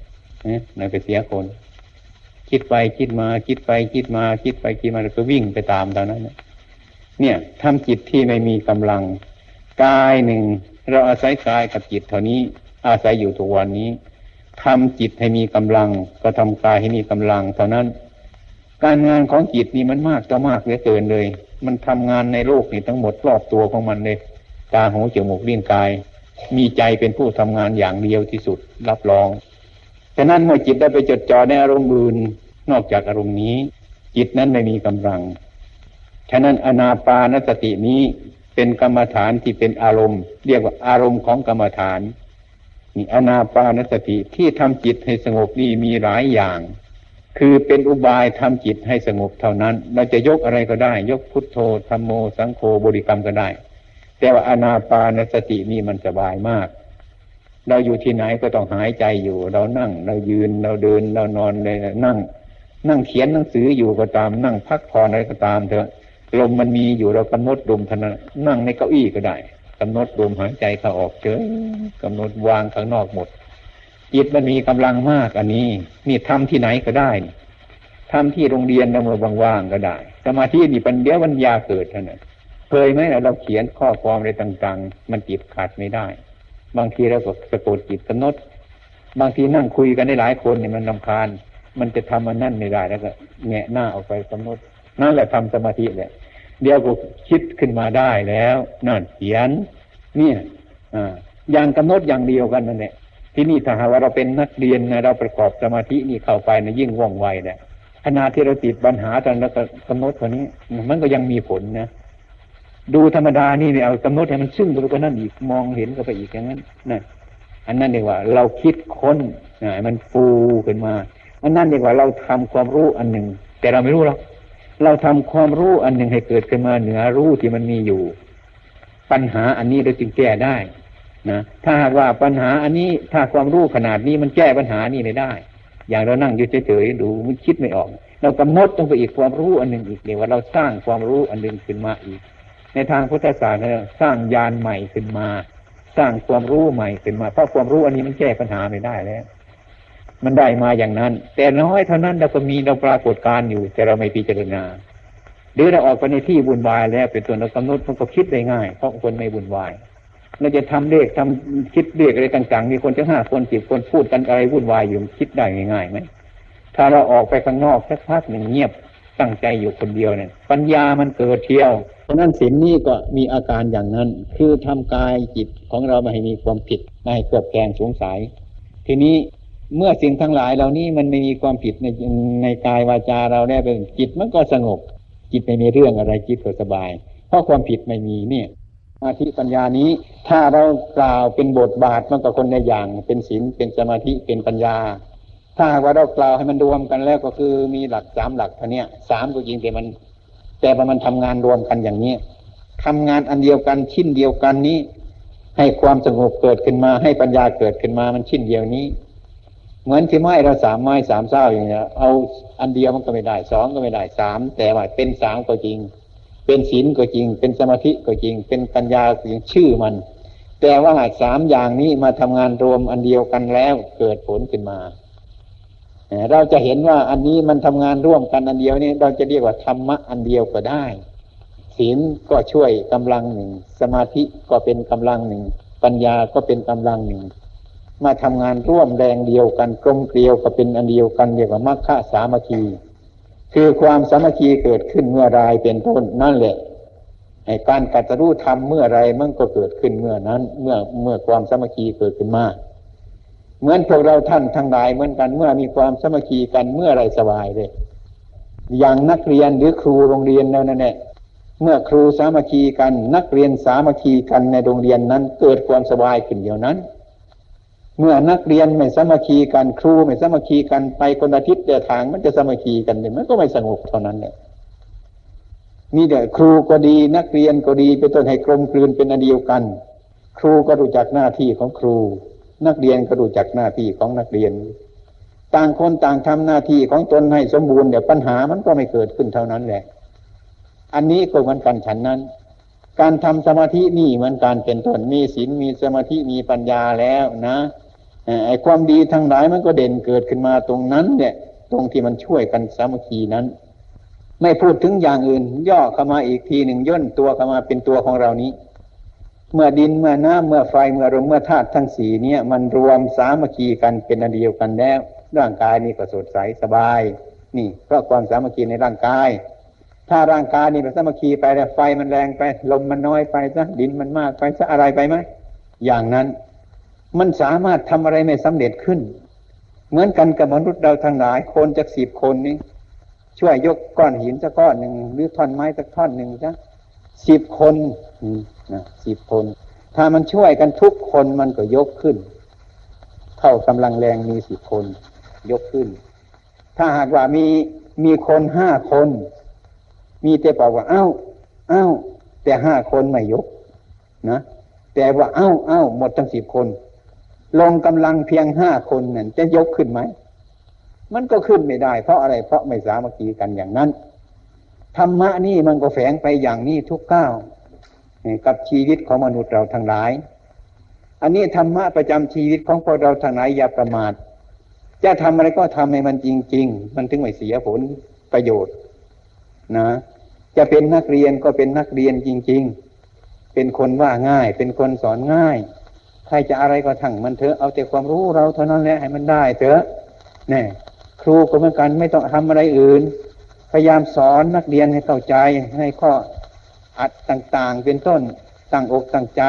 A: นั่นก็เสียคน คิดไปคิดมาคิดไปคิดมาคิดไปคิดมาแล้วก็วิ่งไปตามเท่านั้นเนี่ยทำจิตที่ไม่มีกำลังกายหนึ่งเราอาศัยกายกับจิตเท่านี้ อาศัยอยู่ทุกวันนี้ทำจิตให้มีกำลัง ก็ทำกายให้มีกำลังเท่านั้น การงานของจิตนี่มันมากต่อมากเหลือเกินเลย มันทำงานในโลกนี่ทั้งหมดรอบตัวของมันเลยตาหูจมูกลิ้นกาย มีใจเป็นผู้ทำงานอย่างเดียวที่สุดรับรอง ฉะนั้นเมื่อจิตได้ไปจดจ่อในอารมณ์อื่นนอกจากอารมณ์นี้ จิตนั้นไม่มีกำลัง ฉะนั้นอนาปานสตินี้เป็นกรรมฐานที่เป็นอารมณ์ เรียกว่าอารมณ์ของกรรมฐานนี่อนาปานสติที่ทำจิตให้สงบนี่มีหลายอย่าง คือเป็นอุบายทำจิตให้สงบเท่านั้น เราจะยกอะไรก็ได้ ยกพุทโธธรรมโมสังโฆบริกรรมก็ได้ แต่ว่าอนาปานสตินี่มันสบายมาก เราอยู่ที่ไหนก็ต้องหายใจอยู่ เรานั่ง เรายืนเราเดินเรานอนเลยนั่ง นั่งเขียนหนังสืออยู่ก็ตาม นั่งพักผ่อนอะไรก็ตามเถอะลมมันมีอยู่เรากำหนดลมท่านั้นนั่งในเก้าอี้ก็ได้กำหนดลมหายใจเข้าออกเฉยกำหนดวางข้างนอกหมดจิตมันมีกำลังมากอันนี้ นี่ทำที่ไหนก็ได้ทำที่โรงเรียนเราเมื่อว่างๆก็ได้ สมาธินี่ปัญญาปัญญาเกิดเท่านั้นเคยไหมเราเขียนข้อความอะไรต่าง ๆ มันจิตขาดไม่ได้ บางทีเราก็สะกดจิตกำหนด บางทีนั่งคุยกันได้หลายคนเนี่ยมันลำคาญ มันจะทำมันนั่นไม่ได้แล้วก็แงะหน้าออกไปกำหนดนั่นแหละทำสมาธิแหละเดี๋ยวก็คิดขึ้นมาได้แล้วนั่นเขียนเนี่ยอ่าอย่างกำหนดอย่างเดียวกันนั่นแหละที่นี่ถ้าหาว่าเราเป็นนักเรียนนะเราประกอบสมาธินี่เข้าไปนะยิ่งว่องไวแหละขณะที่เราติดปัญหาตอนเราก็กำหนดตัวนี้ มันก็ยังมีผลนะ ดูธรรมดานี่เนี่ยเอากำหนดให้มันซึ่งไปก็นั่นอีกมองเห็นก็ไปอีกอย่างนั้นนั่นอันนั้นเรียกว่า เราคิดค้นนะมันฟูขึ้นมาอันนั้นเรียกว่าเราทำความรู้อันหนึ่ง แต่เราไม่รู้หรอกเราทำความรู้อันหนึ่งให้เกิดขึ้นมาเหนือรู้ที่มันมีอยู่ ปัญหาอันนี้เราจึงแก้ได้นะถ้าหากว่าปัญหาอันนี้ถ้าความรู้ขนาดนี้มันแก้ปัญหานี้ไม่ได้ อย่างเรานั่งอยู่เฉยๆดูมันคิดไม่ออก เรากำหนดต้องไปอีกความรู้อันหนึ่งอีกเดี๋ยว่าเราสร้างความรู้อันหนึ่งขึ้นมาอีก ในทางพุทธศาสนาสร้างยานใหม่ขึ้นมา สร้างความรู้ใหม่ขึ้นมา เพราะความรู้อันนี้มันแก้ปัญหาไม่ได้แล้ว มันได้มาอย่างนั้น แต่น้อยเท่านั้นเราก็มีเราปรากฏการอยู่ แต่เราไม่พิจารณา หรือเราออกไปในที่บุญวายแล้ว เป็นตัวเรากำหนดมันก็คิดได้ง่าย เพราะคนไม่บุญวายเราจะทำเลขทำคิดเลขอะไรต่างๆ มีคนจะห้าคนสิบคนพูดกันอะไรวุ่นวายอยู่คิดได้ง่ายๆไหมถ้าเราออกไปข้างนอกสักพักหนึ่งเงียบ ตั้งใจอยู่คนเดียวเนี่ย ปัญญามันเกิดเที่ยว เพราะนั้นศีลนี้ก็มีอาการอย่างนั้น คือทำกายจิตของเราไม่ให้มีความผิดไม่ให้เกิดแกงสงสัย ทีนี้เมื่อสิ่งทั้งหลายเหล่านี้มันไม่มีความผิดในในกายวาจาเราได้เป็นจิตมันก็สงบ จิตไม่มีเรื่องอะไรจิตก็สบาย เพราะความผิดไม่มีเนี่ยอาธิปัญญานี้ ถ้าเรากล่าวเป็นบทบาทมันก็คนในอย่าง เป็นศีลเป็นสมาธิเป็นปัญญา ถ้าว่าเรากล่าวให้มันรวมกันแล้วก็คือมีหลักสามหลักเท่านี้สามก็จริงแต่มัน แต่ว่ามันทำงานรวมกันอย่างนี้ทำงานอันเดียวกันชิ้นเดียวกันนี้ ให้ความสงบเกิดขึ้นมาให้ปัญญาเกิดขึ้นมามันชิ้นเดียวนี้ เหมือนที่ไม้เราสามไม้สามเส้าอย่างเงี้ยเอาอันเดียวมันก็ไม่ได้สองก็ไม่ได้สามแต่ว่าเป็นสามก็จริง เป็นศีลก็จริง เป็นสมาธิก็จริง เป็นปัญญาก็จริงชื่อมัน แต่ว่าสามอย่างนี้มาทำงานรวมอันเดียวกันแล้วเกิดผลขึ้นมา เราจะเห็นว่าอันนี้มันทำงานร่วมกันอันเดียวนี่เราจะเรียกว่าธรรมะอันเดียวก็ได้ศีลก็ช่วยกำลังหนึ่ง สมาธิก็เป็นกำลังหนึ่ง ปัญญาก็เป็นกำลังหนึ่ง มาทำงานร่วมแรงเดียวกันกลมเกลียวก็เป็นอันเดียวกันเรียกว่ามรรคสามัคคีคือความสามัคคีเกิดขึ้นเมื่อไรเป็นต้นนั่นแหละไอ้การกัตรู้ทำเมื่อไรมันก็เกิดขึ้นเมื่อนั้น เมื่อเมื่อความสามัคคีเกิดขึ้นมา เหมือนพวกเราท่านทั้งหลายเหมือนกันเมื่อมีความสามัคคีกันเมื่อไรสบายเลย อย่างนักเรียนหรือครูโรงเรียนแล้วนั่นแหละเมื่อครูสามัคคีกัน นักเรียนสามัคคีกันในโรงเรียนนั้น เกิดความสบายขึ้นเดียวนั้น เมื่อนักเรียนไม่สามัคคีกันครูไม่สามัคคีกันไปคนละทิศเดียทางมันจะสามัคคีกันเนี่ยมันก็ไม่สงบเท่านั้นแหละมีแต่ครูก็ดีนักเรียนก็ดีเป็นต้นให้กลมกลืนเป็นอันเดียวกัน ครูก็รู้จักหน้าที่ของครู นักเรียนก็รู้จักหน้าที่ของนักเรียน ต่างคนต่างทำหน้าที่ของตนให้สมบูรณ์เดี๋ยวปัญหามันก็ไม่เกิดขึ้นเท่านั้นแหละ อันนี้ก็เหมือนกันฉันนั้น การทำสมาธินี่เหมือนการเป็นต้นมีศีลมีสมาธิมีปัญญาแล้วนะไอ้ความดีทั้งหลายมันก็เด่นเกิดขึ้นมาตรงนั้นเนี่ย ตรงที่มันช่วยกันสามัคคีนั้น ไม่พูดถึงอย่างอื่น ย่อเข้ามาอีกทีหนึ่งย่นตัวเข้ามาเป็นตัวของเรานี้ เมื่อดินเมื่อน้ำเมื่อไฟเมื่อลมเมื่อธาตุทั้งสี่เนี่ยมันรวมสามัคคีกันเป็นอันเดียวกันแล้ว ร่างกายนี่ก็สดใสสบาย นี่เพราะความสามัคคีในร่างกาย ถ้าร่างกายนี่เป็นสามัคคีไปแล้วไฟมันแรงไปลมมันน้อยไปซะดินมันมากไปซะอะไรไปไหมอย่างนั้นมันสามารถทำอะไรไม่สำเร็จขึ้น เหมือนกันกับมนุษย์เราทั้งหลายคนจากสิบคนนี้ช่วยยกก้อนหินสักก้อนหนึ่งหรือท่อนไม้สักท่อนหนึ่งจ้ะ สิบคนนะสิบคน ถ้ามันช่วยกันทุกคนมันก็ยกขึ้น เท่ากำลังแรงมีสิบคน ยกขึ้น ถ้าหากว่ามีมีคนห้าคน มีแต่บอกว่า เอ้า เอ้า แต่ห้าคนไม่ยก นะแต่ว่าเอ้าเอ้าหมดทั้งสิบคน ลงกำลังเพียงห้าคนนั่นจะยกขึ้นไหม มันก็ขึ้นไม่ได้ เพราะอะไรเพราะไม่สามัคคีกันอย่างนั้น ธรรมะนี่มันก็แฝงไปอย่างนี้ทุกก้าวกับชีวิตของมนุษย์เราทั้งหลาย อันนี้ธรรมะประจำชีวิตของพวกเราทั้งหลายอย่าประมาท จะทำอะไรก็ทำให้มันจริง ๆ มันถึงไม่เสียผลประโยชน์ นะ จะเป็นนักเรียนก็เป็นนักเรียนจริง ๆ เป็นคนว่าง่าย เป็นคนสอนง่าย ใครจะอะไรก็ทั้งมันเถอะ เอาแต่ความรู้เราเท่านั้นแหละให้มันได้เถอะนี่ครูก็เหมือนกันไม่ต้องทำอะไรอื่น ยายามสอนนักเรียนให้เข้าใจให้ข้ออัดต่างๆ เป็นต้นตั้งอกตั้งใจ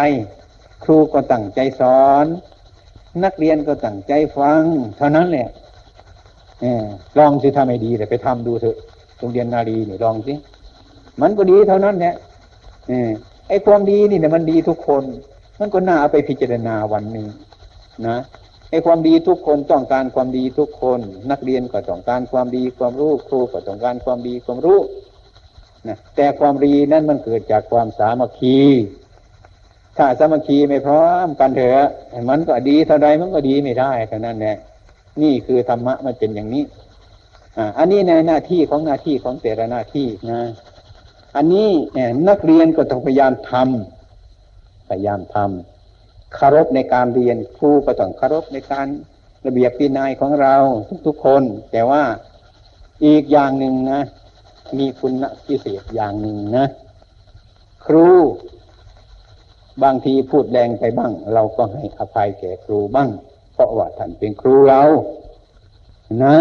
A: ครูก็ตั้งใจสอน นักเรียนก็ตั้งใจฟัง เท่านั้นแหละลองสิทำให้ดีแต่ไปทำดูเถอะโรงเรียนนารีนี่ลองสิมันก็ดีเท่านั้นแหละไอ้ความดีนี่เนี่ยมันดีทุกคน มันก็น่าเอาไปพิจารณาวันหนึ่งนะ ไอ้ความดีทุกคนต้องการความดีทุกคน นักเรียนก็ต้องการความดีความรู้ครูก็ต้องการความดีความรู้นะแต่ความดีนั้นมันเกิดจากความสามัคคีถ้าสามัคคีไม่พร้อมกันเถอะมันก็ดีเท่าใดมันก็ดีไม่ได้เท่านั้นแหละนี่คือธรรมะมันเป็นอย่างนี้อ่าอันนี้ในหน้าที่ของหน้าที่ของแต่ละหน้าที่นะอันนี้นักเรียนก็ต้องพยายามทำพยายามทำ คารพในการเรียนครูก็ต้องคารพในการระเบียบปีนายของเราทุกๆคน แต่ว่าอีกอย่างหนึ่งนะ มีคุณพิเศษอย่างหนึ่งนะ ครูบางทีพูดแรงไปบ้าง เราก็ให้อภัยแก่ครูบ้าง เพราะว่าท่านเป็นครูเรา นะ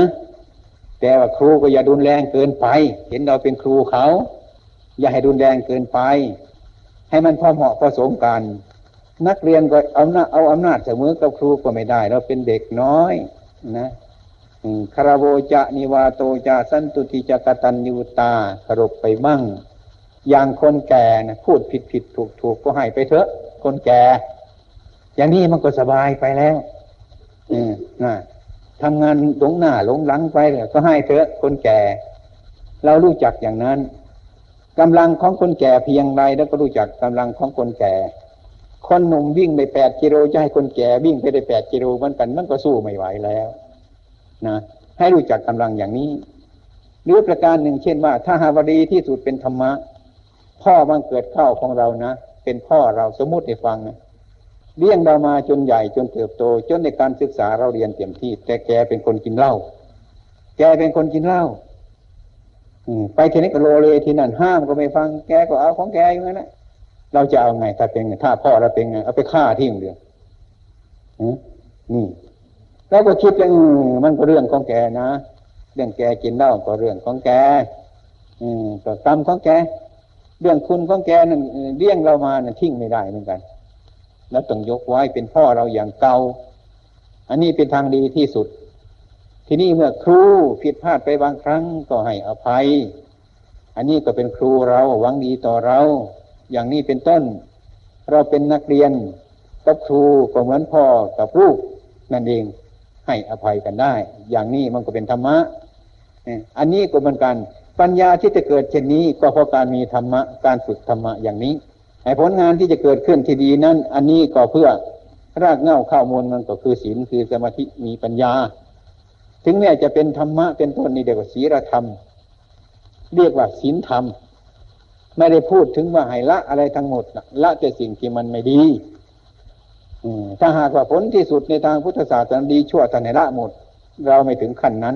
A: แต่ว่าครูก็อย่าดุนแรงเกินไป เห็นเราเป็นครูเขา อย่าให้ดุนแรงเกินไป ให้มันพอเหมาะพอสมกัน นักเรียนก็เอาหน้าเอาอำนาจเสมอกับครูก็ไม่ได้ เราเป็นเด็กน้อยนะคาราโวจะนิวาโตจะสันตุติจะกตันยูตาคารบไปบ้างอย่างคนแก่นะพูดผิดผิดถูกถูกก็ให้ไปเถอะ คนแก่ อย่างนี้มันก็สบายไปแล้วอืมนะทำงานหลงหน้าหลงหลังไปก็ให้เถอะคนแก่ เรารู้จักอย่างนั้นกำลังของคนแก่เพียงไรแล้วก็รู้จักกำลังของคนแก่ คนหนุ่มวิ่งไปแปดกิโลจะให้คนแก่วิ่งไปได้แปดกิโลมันกันมันก็สู้ไม่ไหวแล้วนะให้รู้จักกำลังอย่างนี้หรือประการหนึ่งเช่นว่า ถ้าหาวดีที่สุดเป็นธรรมะ พ่อบังเกิดเข้าของเรานะเป็นพ่อเราสมมติให้ฟังนะเลี้ยงเรามาจนใหญ่จนเติบโต จนในการศึกษาเราเรียนเต็มที่ แต่แกเป็นคนกินเหล้าแกเป็นคนกินเหล้าไปทีนี้ก็โลเลที่นั่นห้ามก็ไม่ฟัง แกก็เอาของแกอยู่นั่นแหละ เราจะเอาไงถ้าเป็นถ้าพ่อเราเป็นไงเอาไปฆ่าทิ้งเดียวนี่แล้วก็คิดย่างมันก็เรื่องของแกนะเรื่องแกกินเหล้าก็เรื่องของแก อืมก็กรรมของแก เรื่องคุณของแกนั่นเลี้ยงเรามานั่นทิ้งไม่ได้เหมือนกันแล้วต้องยกไว้เป็นพ่อเราอย่างเก่าอันนี้เป็นทางดีที่สุด ทีนี้เมื่อครูผิดพลาดไปบางครั้งก็ให้อภัย อันนี้ก็เป็นครูเราหวังดีต่อเรา อย่างนี้เป็นต้น เราเป็นนักเรียนกับครูก็เหมือนพ่อกับลูกนั่นเองให้อภัยกันได้ อย่างนี้มันก็เป็นธรรมะอันนี้ก็เหมือนกัน ปัญญาที่จะเกิดเช่นนี้ ก็เพราะการมีธรรมะการฝึกธรรมะอย่างนี้ไอ้ผลงานที่จะเกิดขึ้นที่ดีนั้น อันนี้ก็เพื่อรากเง้าข้าวมูลมันก็คือศีลคือสมาธิมีปัญญา ถึงแม้จะเป็นธรรมะเป็นต้นนี่เดียวกับศีลธรรม เรียกว่าศีลธรรม ไม่ได้พูดถึงว่าให้ละอะไรทั้งหมดละแต่สิ่งที่มันไม่ดีถ้าหากว่าผลที่สุดในทางพุทธศาสนาดีชั่วทันในละหมด เราไม่ถึงขั้นนั้น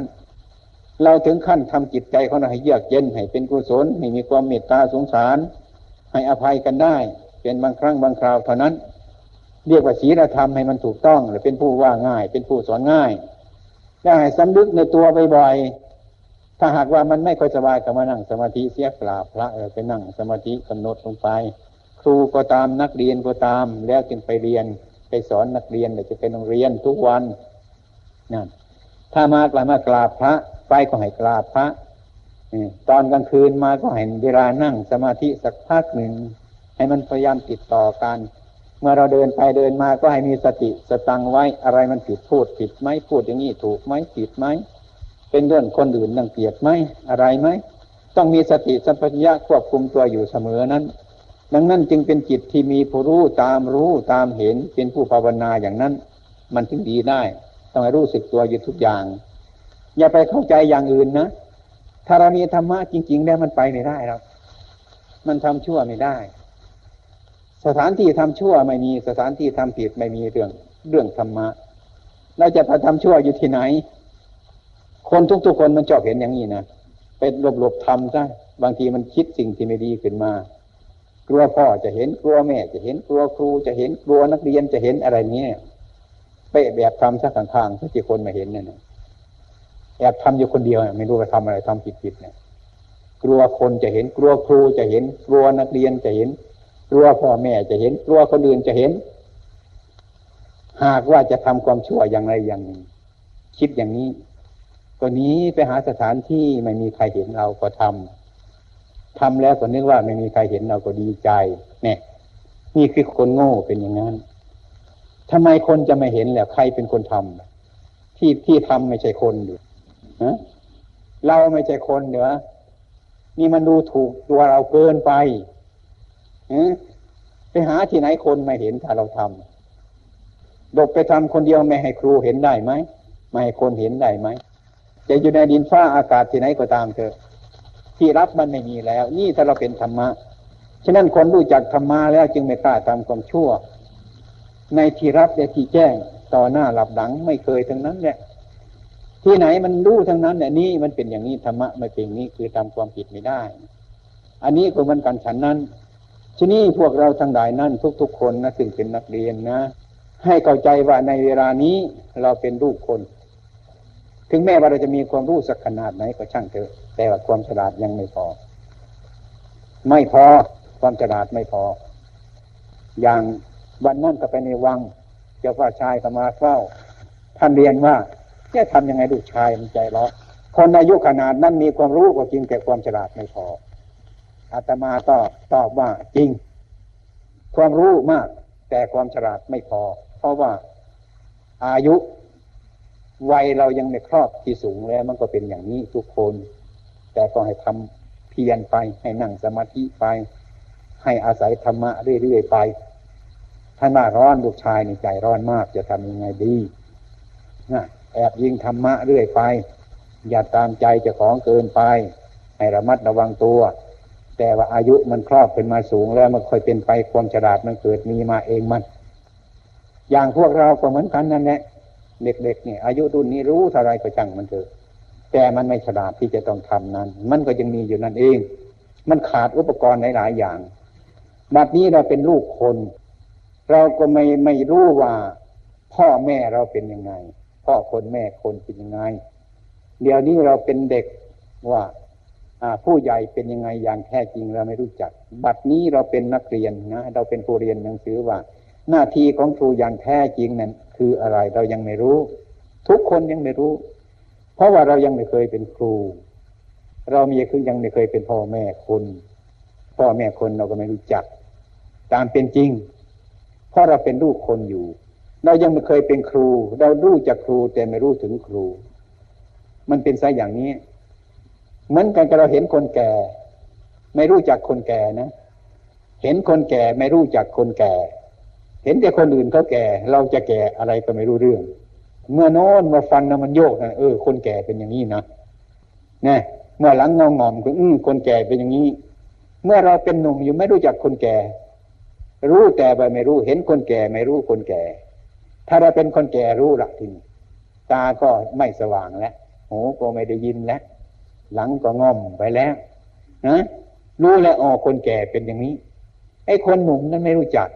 A: เราถึงขั้นทำจิตใจของเราให้เยือกเย็นให้เป็นกุศลให้มีความเมตตาสงสาร ให้อภัยกันได้ เป็นบางครั้งบางคราวเท่านั้น เรียกว่าศีลธรรมให้มันถูกต้องหรือเป็นผู้ว่าง่าย เป็นผู้สอนง่ายได้ให้สำนึกในตัวบ่อยๆ ถ้าหากว่ามันไม่ค่อยสบายก็มานั่งสมาธิเสียกราบพระเออไปนั่งสมาธิกำหนดลงไป ครูก็ตามนักเรียนก็ตาม แล้วจึงไปเรียน ไปสอนนักเรียนเดี๋ยวจะไปโรงเรียนทุกวันนั่นถ้ามากลามากราบพระไปก็ให้กราบพระตอนกลางคืนมาก็ให้เวลานั่งสมาธิสักพักหนึ่ง ให้มันพยายามติดต่อกัน เมื่อเราเดินไปเดินมาก็ให้มีสติสตังไว้อะไรมันผิดพูดผิดไหมพูดอย่างนี้ถูกไหมผิดไหม เป็นเรื่องคนอื่นดังเกียดไหมอะไรไหมต้องมีสติสัมปชัญญะควบคุมตัวอยู่เสมอนั้น ดังนั้นจึงเป็นจิตที่มีผู้รู้ตามรู้ตามเห็นเป็นผู้ภาวนาอย่างนั้น มันถึงดีได้ ต้องให้รู้สึกตัวอยู่ทุกอย่าง อย่าไปเข้าใจอย่างอื่นนะถ้าเรามีธรรมะจริง ๆ แล้วมันไปไม่ได้หรอกมันทำชั่วไม่ได้ สถานที่ทำชั่วไม่มีสถานที่ทำผิดไม่มีเรื่องเรื่องธรรมะเราจะไปทำชั่วอยู่ที่ไหน คนทุกๆคนมันชอบเห็นอย่างนี้นะไปหลบๆทำซะบางทีมันคิดสิ่งที่ไม่ดีขึ้นมา กลัวพ่อจะเห็นกลัวแม่จะเห็นกลัวครูจะเห็นกลัวนักเรียนจะเห็นอะไรเนี้ยไปแบบทำสักข้างๆถ้าที่คนมาเห็นเนี่ยแอบทำอยู่คนเดียวไม่รู้ว่าทำอะไรทำผิดๆเนี่ย กลัวคนจะเห็น กลัวครูจะเห็น กลัวนักเรียนจะเห็น กลัวพ่อแม่จะเห็น กลัวคนอื่นจะเห็น หากว่าจะทำความชั่วอย่างไรอย่างนึงคิดอย่างนี้ ก็นี้ไปหาสถานที่ไม่มีใครเห็นเราก็ทำทำแล้วก็นึกว่าไม่มีใครเห็นเราก็ดีใจ เนี่ย นี่คือคนโง่เป็นอย่างนั้นทำไมคนจะไม่เห็นแล้วใครเป็นคนทำที่ที่ทำไม่ใช่คนอยู่ฮะเราไม่ใช่คนเหรอนี่มันดูถูกตัวเราเกินไปไปหาที่ไหนคนไม่เห็นถ้าเราทำดบไปทำคนเดียวไม่ให้ครูเห็นได้ไหมไม่ให้คนเห็นได้ไหม จะอยู่ในดินฟ้าอากาศที่ไหนก็ตามเถอะที่รับมันไม่มีแล้ว นี่ถ้าเราเป็นธรรมะฉะนั้นคนรู้จักธรรมะแล้วจึงไม่กล้าทำความชั่ว ในที่รับและที่แจ้งต่อหน้าหลับหลังไม่เคยทั้งนั้นเนี่ยที่ไหนมันรู้ทั้งนั้นเนี่ยนี่มันเป็นอย่างนี้ธรรมะไม่เป็นนี้คือทำความผิดไม่ได้ อันนี้ก็มือนกันฉันนั้นที่นี่พวกเราทั้งหลายนั่นทุก ๆ คนนะซึ่งเป็นนักเรียนนะ ให้เข้าใจว่าในเวลานี้เราเป็นลูกคน ถึงแม้ว่าเราจะมีความรู้สักขนาดไหนก็ช่างเถอะ แต่ว่าความฉลาดยังไม่พอ ไม่พอความฉลาดไม่พอ อย่างวันนั้นก็ไปในวัง เจ้าว่าชายก็มาเฝ้า ท่านเรียนว่าจะทำยังไงลูกชายมันใจร้อนคนอายุขนาดนั้นมีความรู้ก็จริงแต่ความฉลาดไม่พออาตมาตอบตอบว่าจริง ความรู้มาก แต่ความฉลาดไม่พอ เพราะว่าอายุ วัยเรายังไม่ครอบที่สูงแล้วมันก็เป็นอย่างนี้ทุกคน แต่ก็ให้ทำเพียรไป ให้นั่งสมาธิไป ให้อาศัยธรรมะเรื่อยๆไปท่านว่าร้อนลูกชายในใจร้อนมากจะทำยังไงดีนะแอบยิงธรรมะเรื่อยไป อย่าตามใจจะของเกินไป ให้ระมัดระวังตัว แต่ว่าอายุมันครอบเป็นมาสูงแล้วมันค่อยเป็นไปความฉลาดมันเกิดมีมาเองมัน อย่างพวกเราก็เหมือนกันนั่นแหละ เด็กๆเนี่ยอายุรุ่นนี้รู้เท่าไรก็จังมันเถอะแต่มันไม่ฉลาดที่จะต้องทำนั้น มันก็ยังมีอยู่นั่นเอง มันขาดอุปกรณ์หลายๆอย่างบัดนี้เราเป็นลูกคน เราก็ไม่ไม่รู้ว่าพ่อแม่เราเป็นยังไง พ่อคนแม่คนเป็นยังไง เดี๋ยวนี้เราเป็นเด็กว่าผู้ใหญ่เป็นยังไงอย่างแท้จริงเราไม่รู้จัก บัดนี้เราเป็นนักเรียนนะ เราเป็นผู้เรียนหนังสือว่า หน้าที่ของครูอย่างแท้จริงนั้น คืออะไรเรายังไม่รู้ ทุกคนยังไม่รู้ เพราะว่าเรายังไม่เคยเป็นครู เรามีคือยังไม่เคยเป็นพ่อแม่คนพ่อแม่คนเราก็ไม่รู้จัก ตามเป็นจริง เพราะเราเป็นลูกคนอยู่ เรายังไม่เคยเป็นครู เรารู้จักครูแต่ไม่รู้ถึงครู มันเป็นซะอย่างนี้ เหมือนกันกับเราเห็นคนแก่ ไม่รู้จักคนแก่นะ เห็นคนแก่ไม่รู้จักคนแก่ เห็นแต่คนอื่นเขาแก่ เราจะแก่อะไรก็ไม่รู้เรื่อง เมื่อโน้นมาฟันนะมันโยกนะเออ คนแก่เป็นอย่างนี้นะเนี่ยเมื่อหลังงองอมคืออืมคนแก่เป็นอย่างนี้ เมื่อเราเป็นหนุ่มอยู่ไม่รู้จักคนแก่ รู้แต่ไปไม่รู้ เห็นคนแก่ไม่รู้คนแก่ ถ้าเราเป็นคนแก่รู้หลักทีตาก็ไม่สว่างแล้วหูก็ไม่ได้ยินแล้วหลังก็ง่อมไปแล้วนะรู้แล้วอ๋อคนแก่เป็นอย่างนี้ไอ้คนหนุ่มนั้นไม่รู้จัก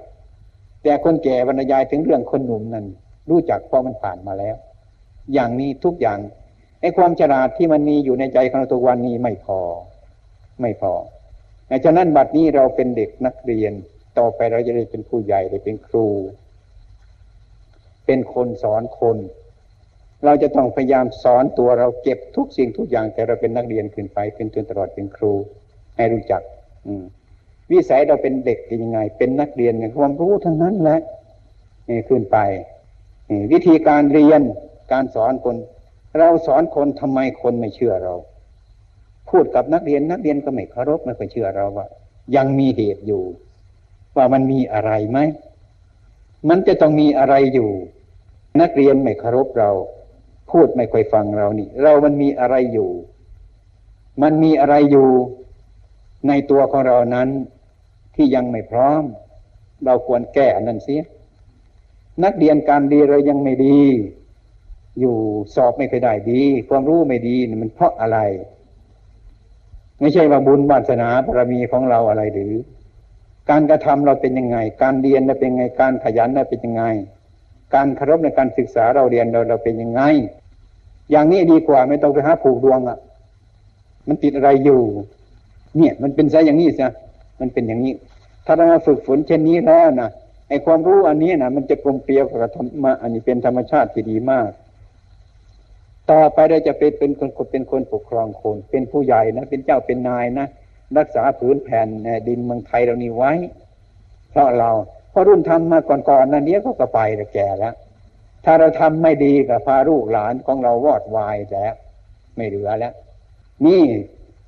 A: แต่คนแก่บรรยายถึงเรื่องคนหนุ่มนั้นรู้จักเพราะมันผ่านมาแล้ว อย่างนี้ทุกอย่างไอ้ความฉลาดที่มันมีอยู่ในใจของเราทุกวันนี้ไม่พอ ไม่พอฉะนั้นบัดนี้เราเป็นเด็กนักเรียน ต่อไปเราจะได้เป็นผู้ใหญ่ได้เป็นครู เป็นคนสอนคน เราจะต้องพยายามสอนตัวเราเก็บทุกสิ่งทุกอย่างแต่เราเป็นนักเรียนขึ้นไปเป็นจนตลอดเป็นครู ให้รู้จัก อืม วิสัยเราเป็นเด็กเป็นยังไง เป็นนักเรียนความรู้ทั้งนั้นแหละนี่ขึ้นไปวิธีการเรียนการสอนคน เราสอนคนทำไมคนไม่เชื่อเรา พูดกับนักเรียนนักเรียนก็ไม่เคารพไม่เคยเชื่อเราว่า ยังมีเหตุอยู่ ว่ามันมีอะไรไหมมันจะต้องมีอะไรอยู่ นักเรียนไม่เคารพเรา พูดไม่ค่อยฟังเรานี่ เรามันมีอะไรอยู่ มันมีอะไรอยู่ในตัวของเรานั้น ที่ยังไม่พร้อม เราควรแก้อันนั้นเสียนักเรียนการดีเรายังไม่ดี อยู่สอบไม่เคยได้ดี ความรู้ไม่ดีมันเพราะอะไร ไม่ใช่ว่าบุญวาสนาบารมีของเราอะไรหรือ การกระทำเราเป็นยังไง การเรียนเราเป็นยังไง การขยันเราเป็นยังไง การเคารพในการศึกษาเราเรียนเราเราเป็นยังไง อย่างนี้ดีกว่าไม่ต้องไปหาผูกดวงอะ่ะ มันติดอะไรอยู่ เนี่ย มันเป็นซะอย่างนี้ซะมัน เป็นอย่างนี้ ถ้าเรามาฝึกฝนเช่นนี้แล้วนะไอความรู้อันนี้นะมันจะกลมเปลี่ยวกับธรรมะอันนี้เป็นธรรมชาติที่ดีมาก ต่อไปเราจะเป็นเป็นคนเป็นคนปกครองคน เป็นผู้ใหญ่นะเป็นเจ้าเป็นนายนะรักษาผืนแผ่นดินเมืองไทยเรานี้ไว้ เพราะเราเพราะรุ่นทำมาก่อนๆนั้นเนี้ยก็กระไปแต่แก่แล้ว ถ้าเราทำไม่ดีกับพาลูกหลานของเราวอดวายแล้วไม่เหลือแล้ว นี่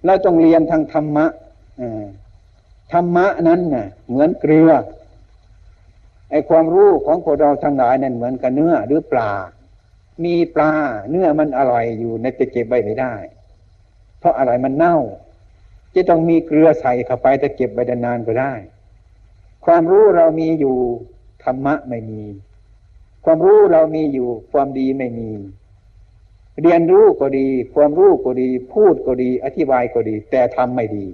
A: เราต้องเรียนทางธรรมะ ธรรมะนั้นน่ะ เหมือนเกลือไอความรู้ของพวกเราทั้งหลายนั่นเหมือนกับเนื้อหรือปลา มีปลาเนื้อมันอร่อยอยู่ในจะเก็บไว้ไม่ได้ เพราะอะไรมันเน่า จะต้องมีเกลือใส่เข้าไปจะเก็บไว้นานก็ได้ ความรู้เรามีอยู่ธรรมะไม่มี ความรู้เรามีอยู่ความดีไม่มี เรียนรู้ก็ดี ความรู้ก็ดี พูดก็ดี อธิบายก็ดี แต่ทำไม่ดี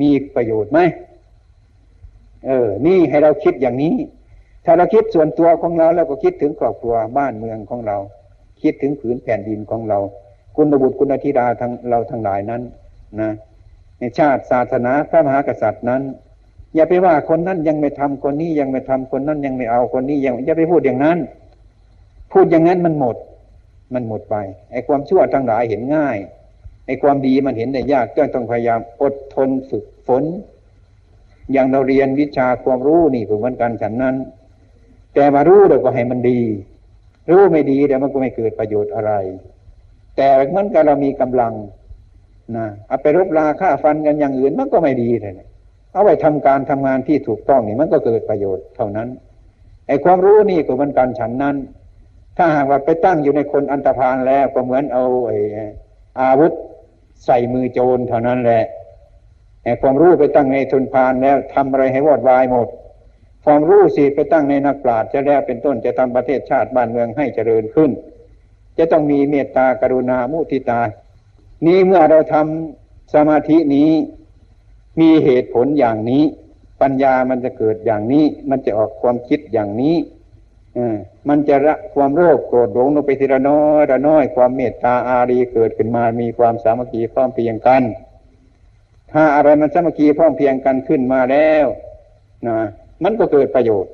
A: มีประโยชน์ไหมเออ นี่ให้เราคิดอย่างนี้ ถ้าเราคิดส่วนตัวของเราแล้วก็คิดถึงครอบครัวบ้านเมืองของเรา คิดถึงผืนแผ่นดินของเรา คุณบุตรคุณธิดาทั้งเราทั้งหลายนั้น นะในชาติศาสนาพระมหากษัตริย์นั้น อย่าไปว่าคนนั้นยังไม่ทำคนนี้ยังไม่ทำคนนั้นยังไม่เอาคนนี้ยังอย่าไปพูดอย่างนั้น พูดอย่างนั้นมันหมด มันหมดไปไอ้ความชั่วทั้งหลายเห็นง่าย ไอ้ความดีมันเห็นได้ยากก็ต้องพยายามอดทนฝึกฝน อย่างเราเรียนวิชาความรู้นี่เหมือนกันฉันนั้น แต่มารู้เราก็ให้มันดี รู้ไม่ดีเดี๋ยวมันก็ไม่เกิดประโยชน์อะไร แต่เหมือนกับเรามีกำลังนะเอาไปรบราฆ่าฟันกันอย่างอื่นมันก็ไม่ดีเลยเอาไปทำการทำงานที่ถูกต้องนี่มันก็เกิดประโยชน์เท่านั้นไอ้ความรู้นี่ก็เหมือนกันฉันนั้น ถ้าหากว่าไปตั้งอยู่ในคนอันตรพานแล้วก็เหมือนเอาไอ้อาวุธ ใส่มือโจรเท่านั้นแหละแต่ความรู้ไปตั้งในทุนพานแล้วทำอะไรให้วอดวายหมด ความรู้สิไปตั้งในนักปราชญ์จะแล้วเป็นต้นจะทำประเทศชาติบ้านเมืองให้เจริญขึ้น จะต้องมีเมตตากรุณามุทิตา นี้เมื่อเราทำสมาธินี้ มีเหตุผลอย่างนี้ ปัญญามันจะเกิดอย่างนี้ มันจะออกความคิดอย่างนี้ มันจะละความโลภโกรธหลงลงไปทีละน้อยละน้อยความเมตตาอารีเกิดขึ้นมามีความสามัคคีพร้อมเพียงกัน ถ้าอะไรมันสามัคคีพร้อมเพียงกันขึ้นมาแล้วนะมันก็เกิดประโยชน์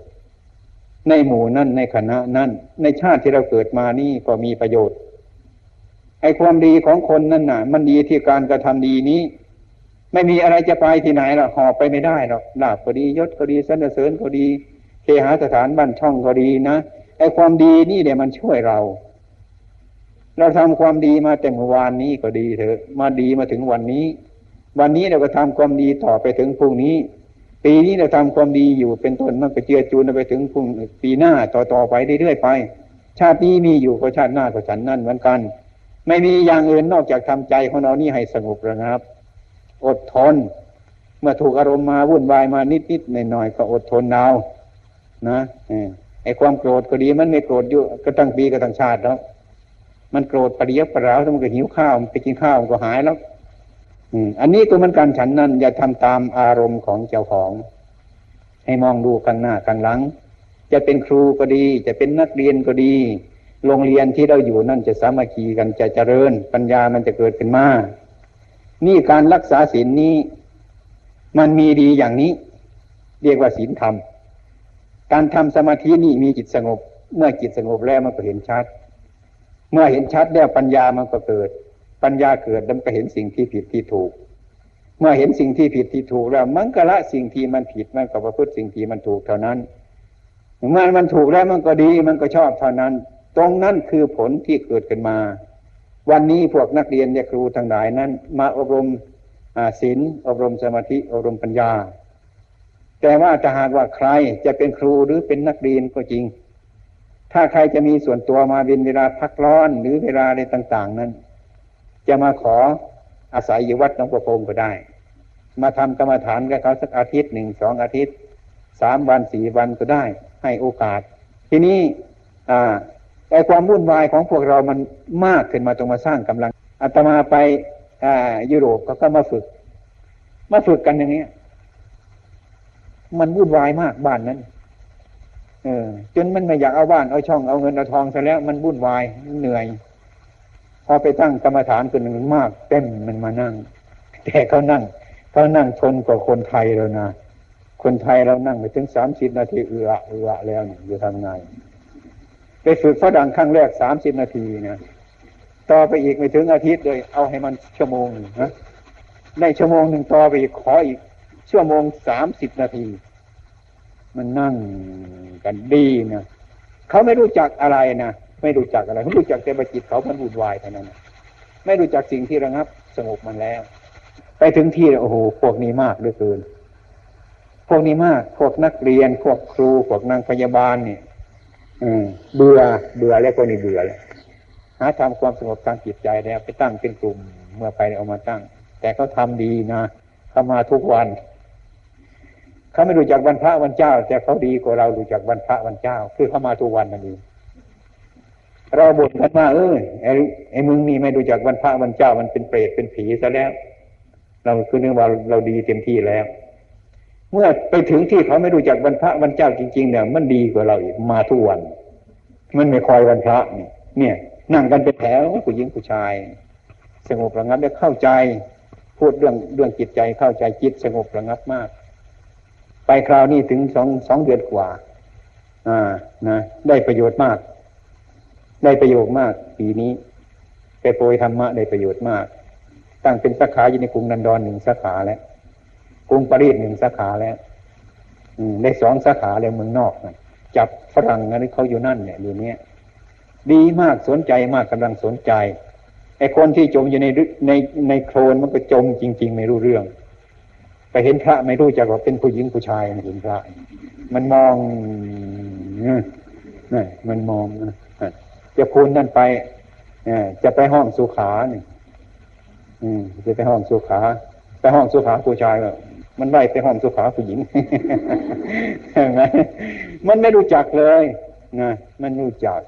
A: ในหมู่นั่นในคณะนั่นในชาติที่เราเกิดมานี่ก็มีประโยชน์ไอ้ความดีของคนนั่นน่ะ มันดีที่การกระทำดีนี้ ไม่มีอะไรจะไปที่ไหนหรอกหอบไปไม่ได้หรอกลาบก็ดียศก็ดีสรรเสริญก็ดี หาสถานบ้านช่องก็ดีนะไอ้ความดีนี่เดี๋ยมันช่วยเรา เราทำความดีมาแต่เมื่อวานนี้ก็ดีเถอะ มาดีมาถึงวันนี้ วันนี้เราก็ทำความดีต่อไปถึงพรุ่งนี้ ปีนี้เราทำความดีอยู่เป็นต้นมันก็เจือจูนไปถึงพุ่งปีหน้าต่อต่อไปเรื่อยๆไป ชาตินี้มีอยู่ก็ชาติหน้าก็ฉันนั่นเหมือนกัน ไม่มีอย่างอื่นนอกจากทำใจของเรานี่ให้สงบระงับ อดทนเมื่อถูกอารมณ์มาวุ่นวายมานิดๆหน่อยๆก็อดทนเอา นะไอ้ความโกรธก็ดีมันไม่โกรธอยู่ก็ตั้งปีก็ตั้งชาติแล้ว มันโกรธปริยปราวมันก็หิวข้าวไปกินข้าวมันก็หายแล้วอันนี้ตัวมันการฉันนั่นอย่าทำตามอารมณ์ของเจ้าของ ให้มองดูข้างหน้าข้างหลัง จะเป็นครูก็ดี จะเป็นนักเรียนก็ดี โรงเรียนที่เราอยู่นั่นจะสามัคคีกันจะเจริญ ปัญญามันจะเกิดขึ้นมา นี่การรักษาศีลนี้ มันมีดีอย่างนี้ เรียกว่าศีลธรรม การทำสมาธินี่มีจิตสงบ เมื่อจิตสงบแล้วมันก็เห็นชัด เมื่อเห็นชัดแล้วปัญญามันก็เกิด ปัญญาเกิดมันก็เห็นสิ่งที่ผิดที่ถูก เมื่อเห็นสิ่งที่ผิดที่ถูกแล้ว มันก็ละสิ่งที่มันผิดมันก็ประพฤติสิ่งที่มันถูกเท่านั้นเมื่อมันถูกแล้วมันก็ดีมันก็ชอบเท่านั้น ตรงนั้นคือผลที่เกิดขึ้นมา วันนี้พวกนักเรียนและครูทั้งหลายนั้น มาอบรมศีลอบรมสมาธิอบรมปัญญา แต่ว่าถ้าหากว่าใครจะเป็นครูหรือเป็นนักเรียนก็จริง ถ้าใครจะมีส่วนตัวมาเป็นเวลาพักร้อนหรือเวลาอะไรต่าง ๆ นั้น จะมาขออาศัยอยู่วัดหลวงพ่อพงก็ได้ มาทำกรรมฐานกับเขาสักอาทิตย์หนึ่งสองอาทิตย์สามวันสี่วันก็ได้ ให้โอกาส ทีนี้อ่าไอความวุ่นวายของพวกเรามันมากขึ้นมาตรงมาสร้างกำลังอาตมาไปอ่ายุโรปเขาก็มาฝึก มาฝึกกันอย่างเนี้ย มันวุ่นวายมากบ้านนั้น เออ จนมันไม่อยากเอาบ้านเอาช่องเอาเงินเอาทองซะแล้ว มันวุ่นวายเหนื่อย พอไปตั้งกรรมฐานคนหนึ่งมาก เต็มมันมานั่ง แต่เขานั่งเขานั่งชนกว่าคนไทยแล้วนะคนไทยเรานั่งไปถึงสามสิบนาทีเอือเอือแล้วเนี่ยอยู่ทำไงไปฝึกฝรั่งครั้งแรกสามสิบนาทีนะต่อไปอีกไม่ถึงอาทิตย์เลย เอาให้มันชั่วโมงนะในชั่วโมงหนึ่งต่อไปอีกขออีก ชั่วโมงสามสิบนาที มันนั่งกันดีนะเขาไม่รู้จักอะไรนะไม่รู้จักอะไรไม่รู้จักแต่ประจิตเขามันวุ่นวายเท่านั้นไม่รู้จักสิ่งที่ระงับ สงบมันแล้ว ไปถึงที่โอ้โหพวกนี้มากเหลือเกิน พวกนี้มาก พวกนักเรียน พวกครู พวกนางพยาบาลเนี่อืม เบื่อ เบื่อแล้วก็นี่เบื่อแล้วหาทำความสงบทางจิตใจแล้วไปตั้งเป็นกลุ่มเมื่อไปเอามาตั้ง แต่เขาทาดีนะเขามาทุกวัน เขาไม่รู้จักวันพระวันเจ้า แต่เขาดีกว่าเรารู้จักวันพระวันเจ้า คือเขามาทุกวันนั่นเองเราบ่นกันว่าเออไอ้ไอ้มึงนี่ไม่ดูจากวันพระวันเจ้า มันเป็นเปรตเป็นผีซะแล้ว เราคือเนึกว่าเราดีเต็มที่แล้ว เมื่อไปถึงที่เขาไม่รู้จักวันพระวันเจ้าจริง ๆ เนี่ย มันดีกว่าเราอีกมาทุกวัน มันไม่คอยวันพระนี่เนี่ย นั่งกันเป็นแถวผู้หญิงผู้ชาย สงบระงับได้เข้าใจ พูดเรื่องเรื่องจิตใจเข้าใจจิตสงบระงับมาก ไปคราวนี้ถึงสองสองเดือนกว่า อ่านะได้ประโยชน์มาก ได้ประโยชน์มาก ปีนี้ไปโปรยธรรมะได้ประโยชน์มาก ตั้งเป็นสาขาอยู่ในกรุงนันดอนหนึ่งสาขาแล้วกรุงปารีสหนึ่งสาขาแล้วได้สองสาขาแล้วเมืองนอกนะจับฝรั่งนั้นเขาอยู่นั่นเนี่ยเดี๋ยวนี้ยดีมากสนใจมากกำลังสนใจไอ้คนที่จมอยู่ในในในโคลนมันก็จมจริง ๆ ไม่รู้เรื่อง ไปเห็นพระไม่รู้จักว่าเป็นผู้หญิงผู้ชายเห็นพระ มันมองนี่มันมองนะจะพูนนั่นไปจะไปห้องสุขานี่จะไปห้องสุขาไปห้องสุขาผู้ชายก็มันไล่ไปห้องสุขาผู้หญิงใช่ไหมมันไม่รู้จักเลยนะมันรู้จัก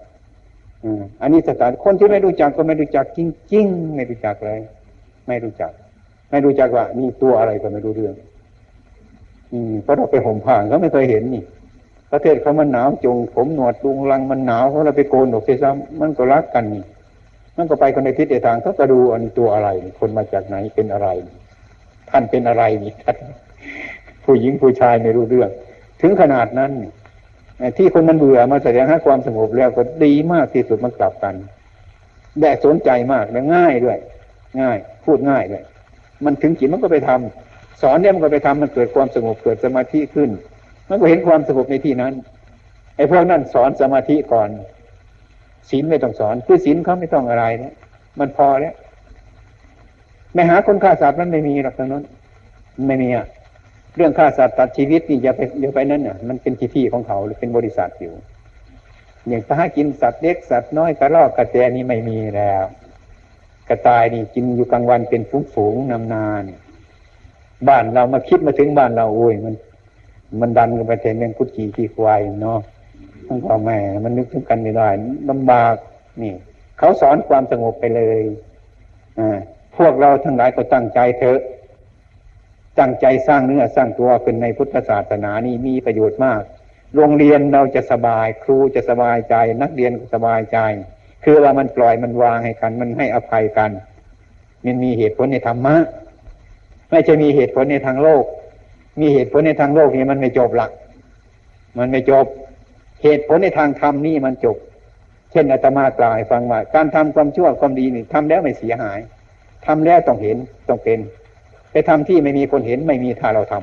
A: อันนี้สถานคนที่ไม่รู้จักก็ไม่รู้จักจริงๆไม่รู้จักเลย ไม่รู้จัก ไม่รู้จักว่ามีตัวอะไรก็ไม่รู้เรื่อง อืมเพราะเราไปห่มผ้าก็ไม่เคยเห็นนี่ประเทศเขามันหนาวจง ผมหนวดลุงลังมันหนาวเขาเราไปโกนออกเสียซ้ำมันก็รักกันนี่มันก็ไปคนในทิศในทางเขาจะดูอันตัวอะไร คนมาจากไหนเป็นอะไร ท่านเป็นอะไรนี่ท่านผู้หญิงผู้ชายไม่รู้เรื่อง ถึงขนาดนั้นที่คนมันเบื่อมาแสดงให้ความสงบแล้วก็ดีมากที่สุดมันกลับกันแดกสนใจมากและง่ายด้วย ง่าย พูดง่ายด้วย มันถึงจิตมันก็ไปทำสอนเนี่ยมันก็ไปทำมันเกิดความสงบเกิดสมาธิขึ้น มันก็เห็นความสงบในที่นั้นไอ้พวกนั้นสอนสมาธิก่อนศีลไม่ต้องสอนคือศีลเขาไม่ต้องอะไรเนี่ยมันพอแล้วไม่หาคนฆ่าสัตว์มันไม่มีหรอกตรงนั้นไม่มีอะเรื่องฆ่าสัตว์ตัดชีวิตนี่อย่าไปอย่าไปนั่นน่ะมันเป็นที่ที่ของเขาหรือเป็นบริษัทอยู่อย่างถ้ากินสัตว์เล็กสัตว์น้อยกระรอกกระแตนี่ไม่มีแล้ว กระต่ายนี่กินอยู่กลางวันเป็นฝูงฝูงนำนาเนี่ย บ้านเรามาคิดมาถึงบ้านเราโอ้ยมัน มันดันกันไปเทนเรื่องกุจีที่ควายเนาะทั้งพ่อแม่ มันนึกถึงกันไม่ได้ลำบากนี่เขาสอนความสงบไปเลยอ่าพวกเราทั้งหลายก็ตั้งใจเถอะตั้งใจสร้างเนื้อสร้างตัวขึ้นในพุทธศาสนานี่มีประโยชน์มาก โรงเรียนเราจะสบายครูจะสบายใจ นักเรียนก็สบายใจ คือว่ามันปล่อยมันวางให้กัน มันให้อภัยกัน มันมีเหตุผลในธรรมะไม่ใช่มีเหตุผลในทางโลก มีเหตุผลในทางโลกนี่มันไม่จบหลัก มันไม่จบ เหตุผลในทางธรรมนี่มันจบ เช่นอาตมากล่าวให้ฟังว่าการทำความชั่วความดีนี่ทำแล้วไม่เสียหายทำแล้วต้องเห็นต้องเป็น ไปทำที่ไม่มีคนเห็นไม่มีถ้าเราท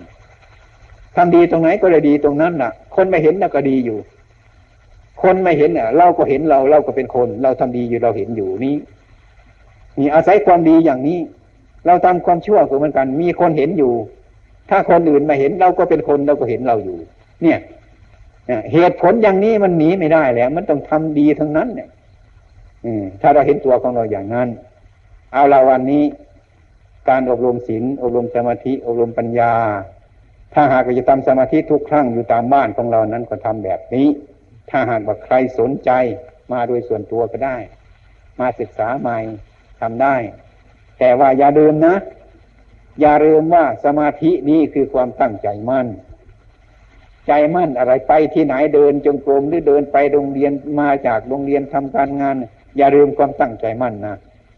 A: ำทำดีตรงไหนก็เลยดีตรงนั้นน่ะ คนไม่เห็นน่ะก็ดีอยู่ คนไม่เห็นน่ะเราก็เห็นเราเราก็เป็นคน เราทำดีอยู่เราเห็นอยู่นี้นี่อาศัยความดีอย่างนี้ เราทำความชั่วเหมือนกัน มีคนเห็นอยู่ ถ้าคนอื่นมาเห็นเราก็เป็นคนเราก็เห็นเราอยู่ เนี่ยเหตุผลอย่างนี้มันหนีไม่ได้แล้ว มันต้องทำดีทั้งนั้น เนี่ยถ้าเราเห็นตัวของเราอย่างนั้น เอาละวันนี้ การอบรมศีลอบรมสมาธิ อบรมปัญญา ถ้าหากจะทำสมาธิทุกครั้งอยู่ตามบ้านของเรานั้นก็ทำแบบนี้ ถ้าหากว่าใครสนใจมาโดยส่วนตัวก็ได้ มาศึกษาใหม่ทำได้ แต่ว่าอย่าลืมนะ อย่าลืมว่าสมาธินี้คือความตั้งใจมั่น ใจมั่นอะไรไปที่ไหนเดินจงกรมหรือเดินไปโรงเรียนมาจากโรงเรียนทำการงาน อย่าลืมความตั้งใจมั่นนะ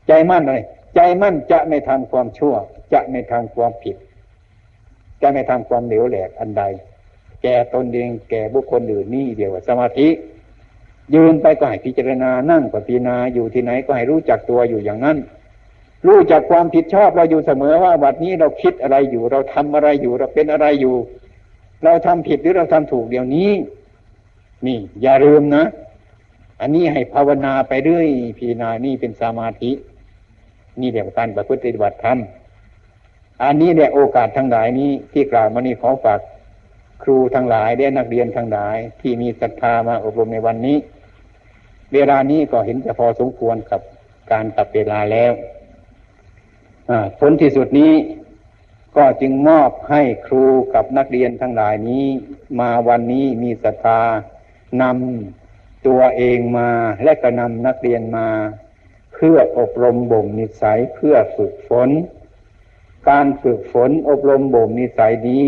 A: ใจมั่นเลยใจมั่นจะไม่ทำความชั่ว จะไม่ทำความผิด จะไม่ทำความเหลวแหลกอันใด แก่ตนเองแก่บุคคลอื่นนี่เดียวสมาธิ ยืนไปก็ให้พิจารณานั่งก็พิจารณาอยู่ที่ไหนก็ให้รู้จักตัวอยู่อย่างนั้น รู้จักความผิดชอบเราอยู่เสมอว่าวันนี้เราคิดอะไรอยู่ เราทำอะไรอยู่เราเป็นอะไรอยู่ เราทำผิดหรือเราทำถูกเดี๋ยวนี้ นี่ อย่าลืมนะ อันนี้ให้ภาวนาไปเรื่อยพิจารณานี่เป็นสมาธิ นี่เรียกการประพฤติปฏิบัติธรรมอันนี้เนี่ยโอกาสทั้งหลายนี้ที่กล่าวมานี่ขอฝาก ครูทั้งหลายและนักเรียนทั้งหลาย ที่มีศรัทธามาอบรมในวันนี้ เวลานี้ก็เห็นจะพอสมควรกับการตับเวลาแล้วผลที่สุดนี้ก็จึงมอบให้ครูกับนักเรียนทั้งหลายนี้ มาวันนี้มีศรัทธานำตัวเองมาและก็นำนักเรียนมา เพื่ออบรมบ่มนิสัยเพื่อฝึกฝน การฝึกฝนอบรมบ่มนิสัยนี้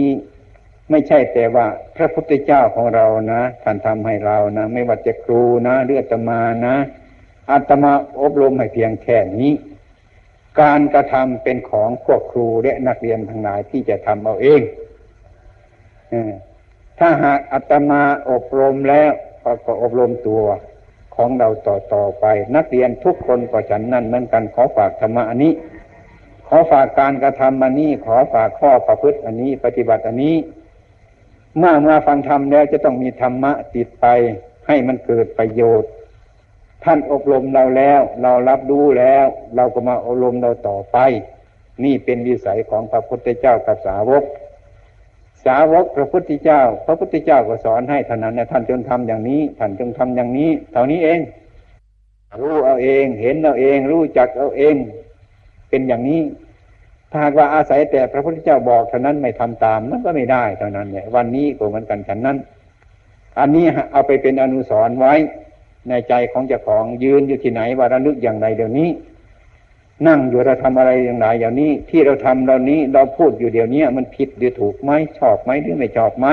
A: ไม่ใช่แต่ว่าพระพุทธเจ้าของเรานะท่านทำให้เรานะ ไม่ว่าจะครูนะเรืออาตมานะอาตมาอบรมให้เพียงแค่นี้ การกระทำเป็นของพวกครูและนักเรียนทั้งหลายที่จะทำเอาเองถ้าหากอาตมาอบรมแล้วก็อบรมตัวของเราต่อต่อไป นักเรียนทุกคนก็ฉันนั่นเหมือนกันขอฝากธรรมะอันนี้ ขอฝากการกระทำอันนี้ ขอฝากข้อประพฤติอันนี้ ปฏิบัติอันนี้ เมื่อมาฟังธรรมแล้วจะต้องมีธรรมะติดไปให้มันเกิดประโยชน์ ท่านอบรมเราแล้ว เรารับรู้แล้ว เราก็มาอบรมเราต่อไป นี่เป็นวิสัยของพระพุทธเจ้ากับสาวก สาวกพระพุทธเจ้า พระพุทธเจ้าก็สอนให้ท่านนั้นท่านจงทำอย่างนี้ ท่านจงทำอย่างนี้ เท่านี้เอง รู้เอาเอง เห็นเอาเอง รู้จักเอาเอง เป็นอย่างนี้ ถ้าหากว่าอาศัยแต่พระพุทธเจ้าบอกเท่านั้นไม่ทำตามมันก็ไม่ได้เท่านั้นเนี่ยวันนี้ก็เหมือนกันฉันนั้น อันนี้เอาไปเป็นอนุสรณ์ไว้ ในใจของเจ้าของยืนอยู่ที่ไหนว่าระลึกอย่างไรเดี๋ยวนี้ นั่งอยู่เราทำอะไรอย่างไรอย่างนี้ ที่เราทำเรานี้เราพูดอยู่เดี๋ยวนี้มันผิดหรือถูกไหมชอบไหมหรือไม่ชอบไหม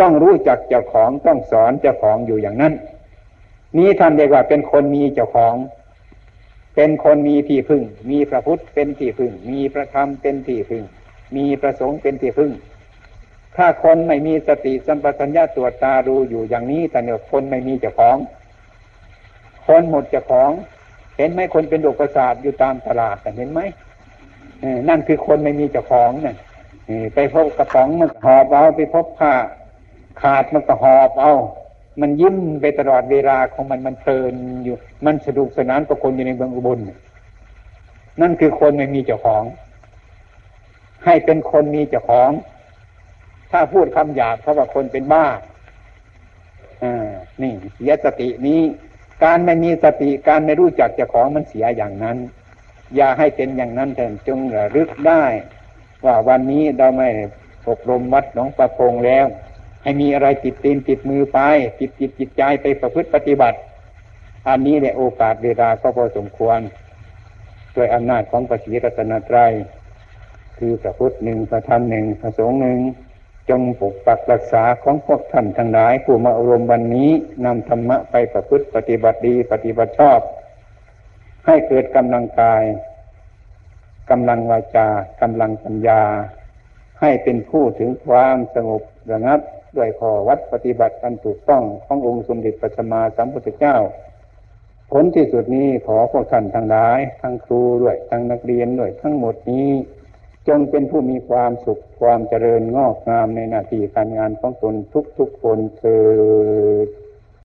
A: ต้องรู้จักเจ้าของต้องสอนเจ้าของอยู่อย่างนั้น นี้ท่านเรียกว่าเป็นคนมีเจ้าของ เป็นคนมีที่พึ่ง มีพระพุทธเป็นที่พึ่ง มีพระธรรมเป็นที่พึ่ง มีพระสงฆ์เป็นที่พึ่ง ถ้าคนไม่มีสติสัมปชัญญะตรวจตาดูอยู่อย่างนี้แต่เนี่ยคนไม่มีเจ้าของ คนหมดเจ้าของ เห็นไหมคนเป็นโรคประสาทอยู่ตามตลาดเห็นไหมนั่นคือคนไม่มีเจ้าของนั่นไปพบกระป๋องมันหอบเอาไปพบผ้าขาดมันก็หอบเอา มันยิ้มไปตลอดเวลาของมันมันเพลินอยู่ มันสนุกสนานกับคนอยู่ในเมืองอุบลนั่นคือคนไม่มีเจ้าของ ให้เป็นคนมีเจ้าของ
B: ถ้าพูดคำหยาบเพราะว่าคนเป็นบ้าอ่านี่เสียสตินี้ การไม่มีสติการไม่รู้จักเจ้าของมันเสียอย่างนั้น อย่าให้เป็นอย่างนั้นเถิดจงระลึกได้ ว่าวันนี้เราไม่อบรมวัดหนองประพงแล้ว ให้มีอะไรติดตีนติดมือไปติดจิตจิตใจไปประพฤติปฏิบัติ อันนี้เนี่ยโอกาสเวลาก็พอสมควรด้วยอำนาจของปฏิรัตนตรัยคือพระพุทธหนึ่งพระธรรมหนึ่งพระสงฆ์หนึ่งจงปกปักรักษาของพวกท่านทั้งหลายผู้มาอบรมณ์วันนี้นำธรรมะไปประพฤติปฏิบัติดีปฏิบัติชอบ ให้เกิดกำลังกายกำลังวาจากำลังปัญญา ให้เป็นผู้ถึงความสงบ ระงับด้วยข้อวัดปฏิบัติกันถูกต้องขององค์สมเด็จพระสัมมาสัมพุทธเจ้า ผลที่สุดนี้ขอพวกท่านทั้งหลาย ทั้งครูด้วยทั้งนักเรียนด้วยทั้งหมดนี้ จงเป็นผู้มีความสุขความเจริญงอกงามในหน้าที่การงานของตนทุกๆคนเถิด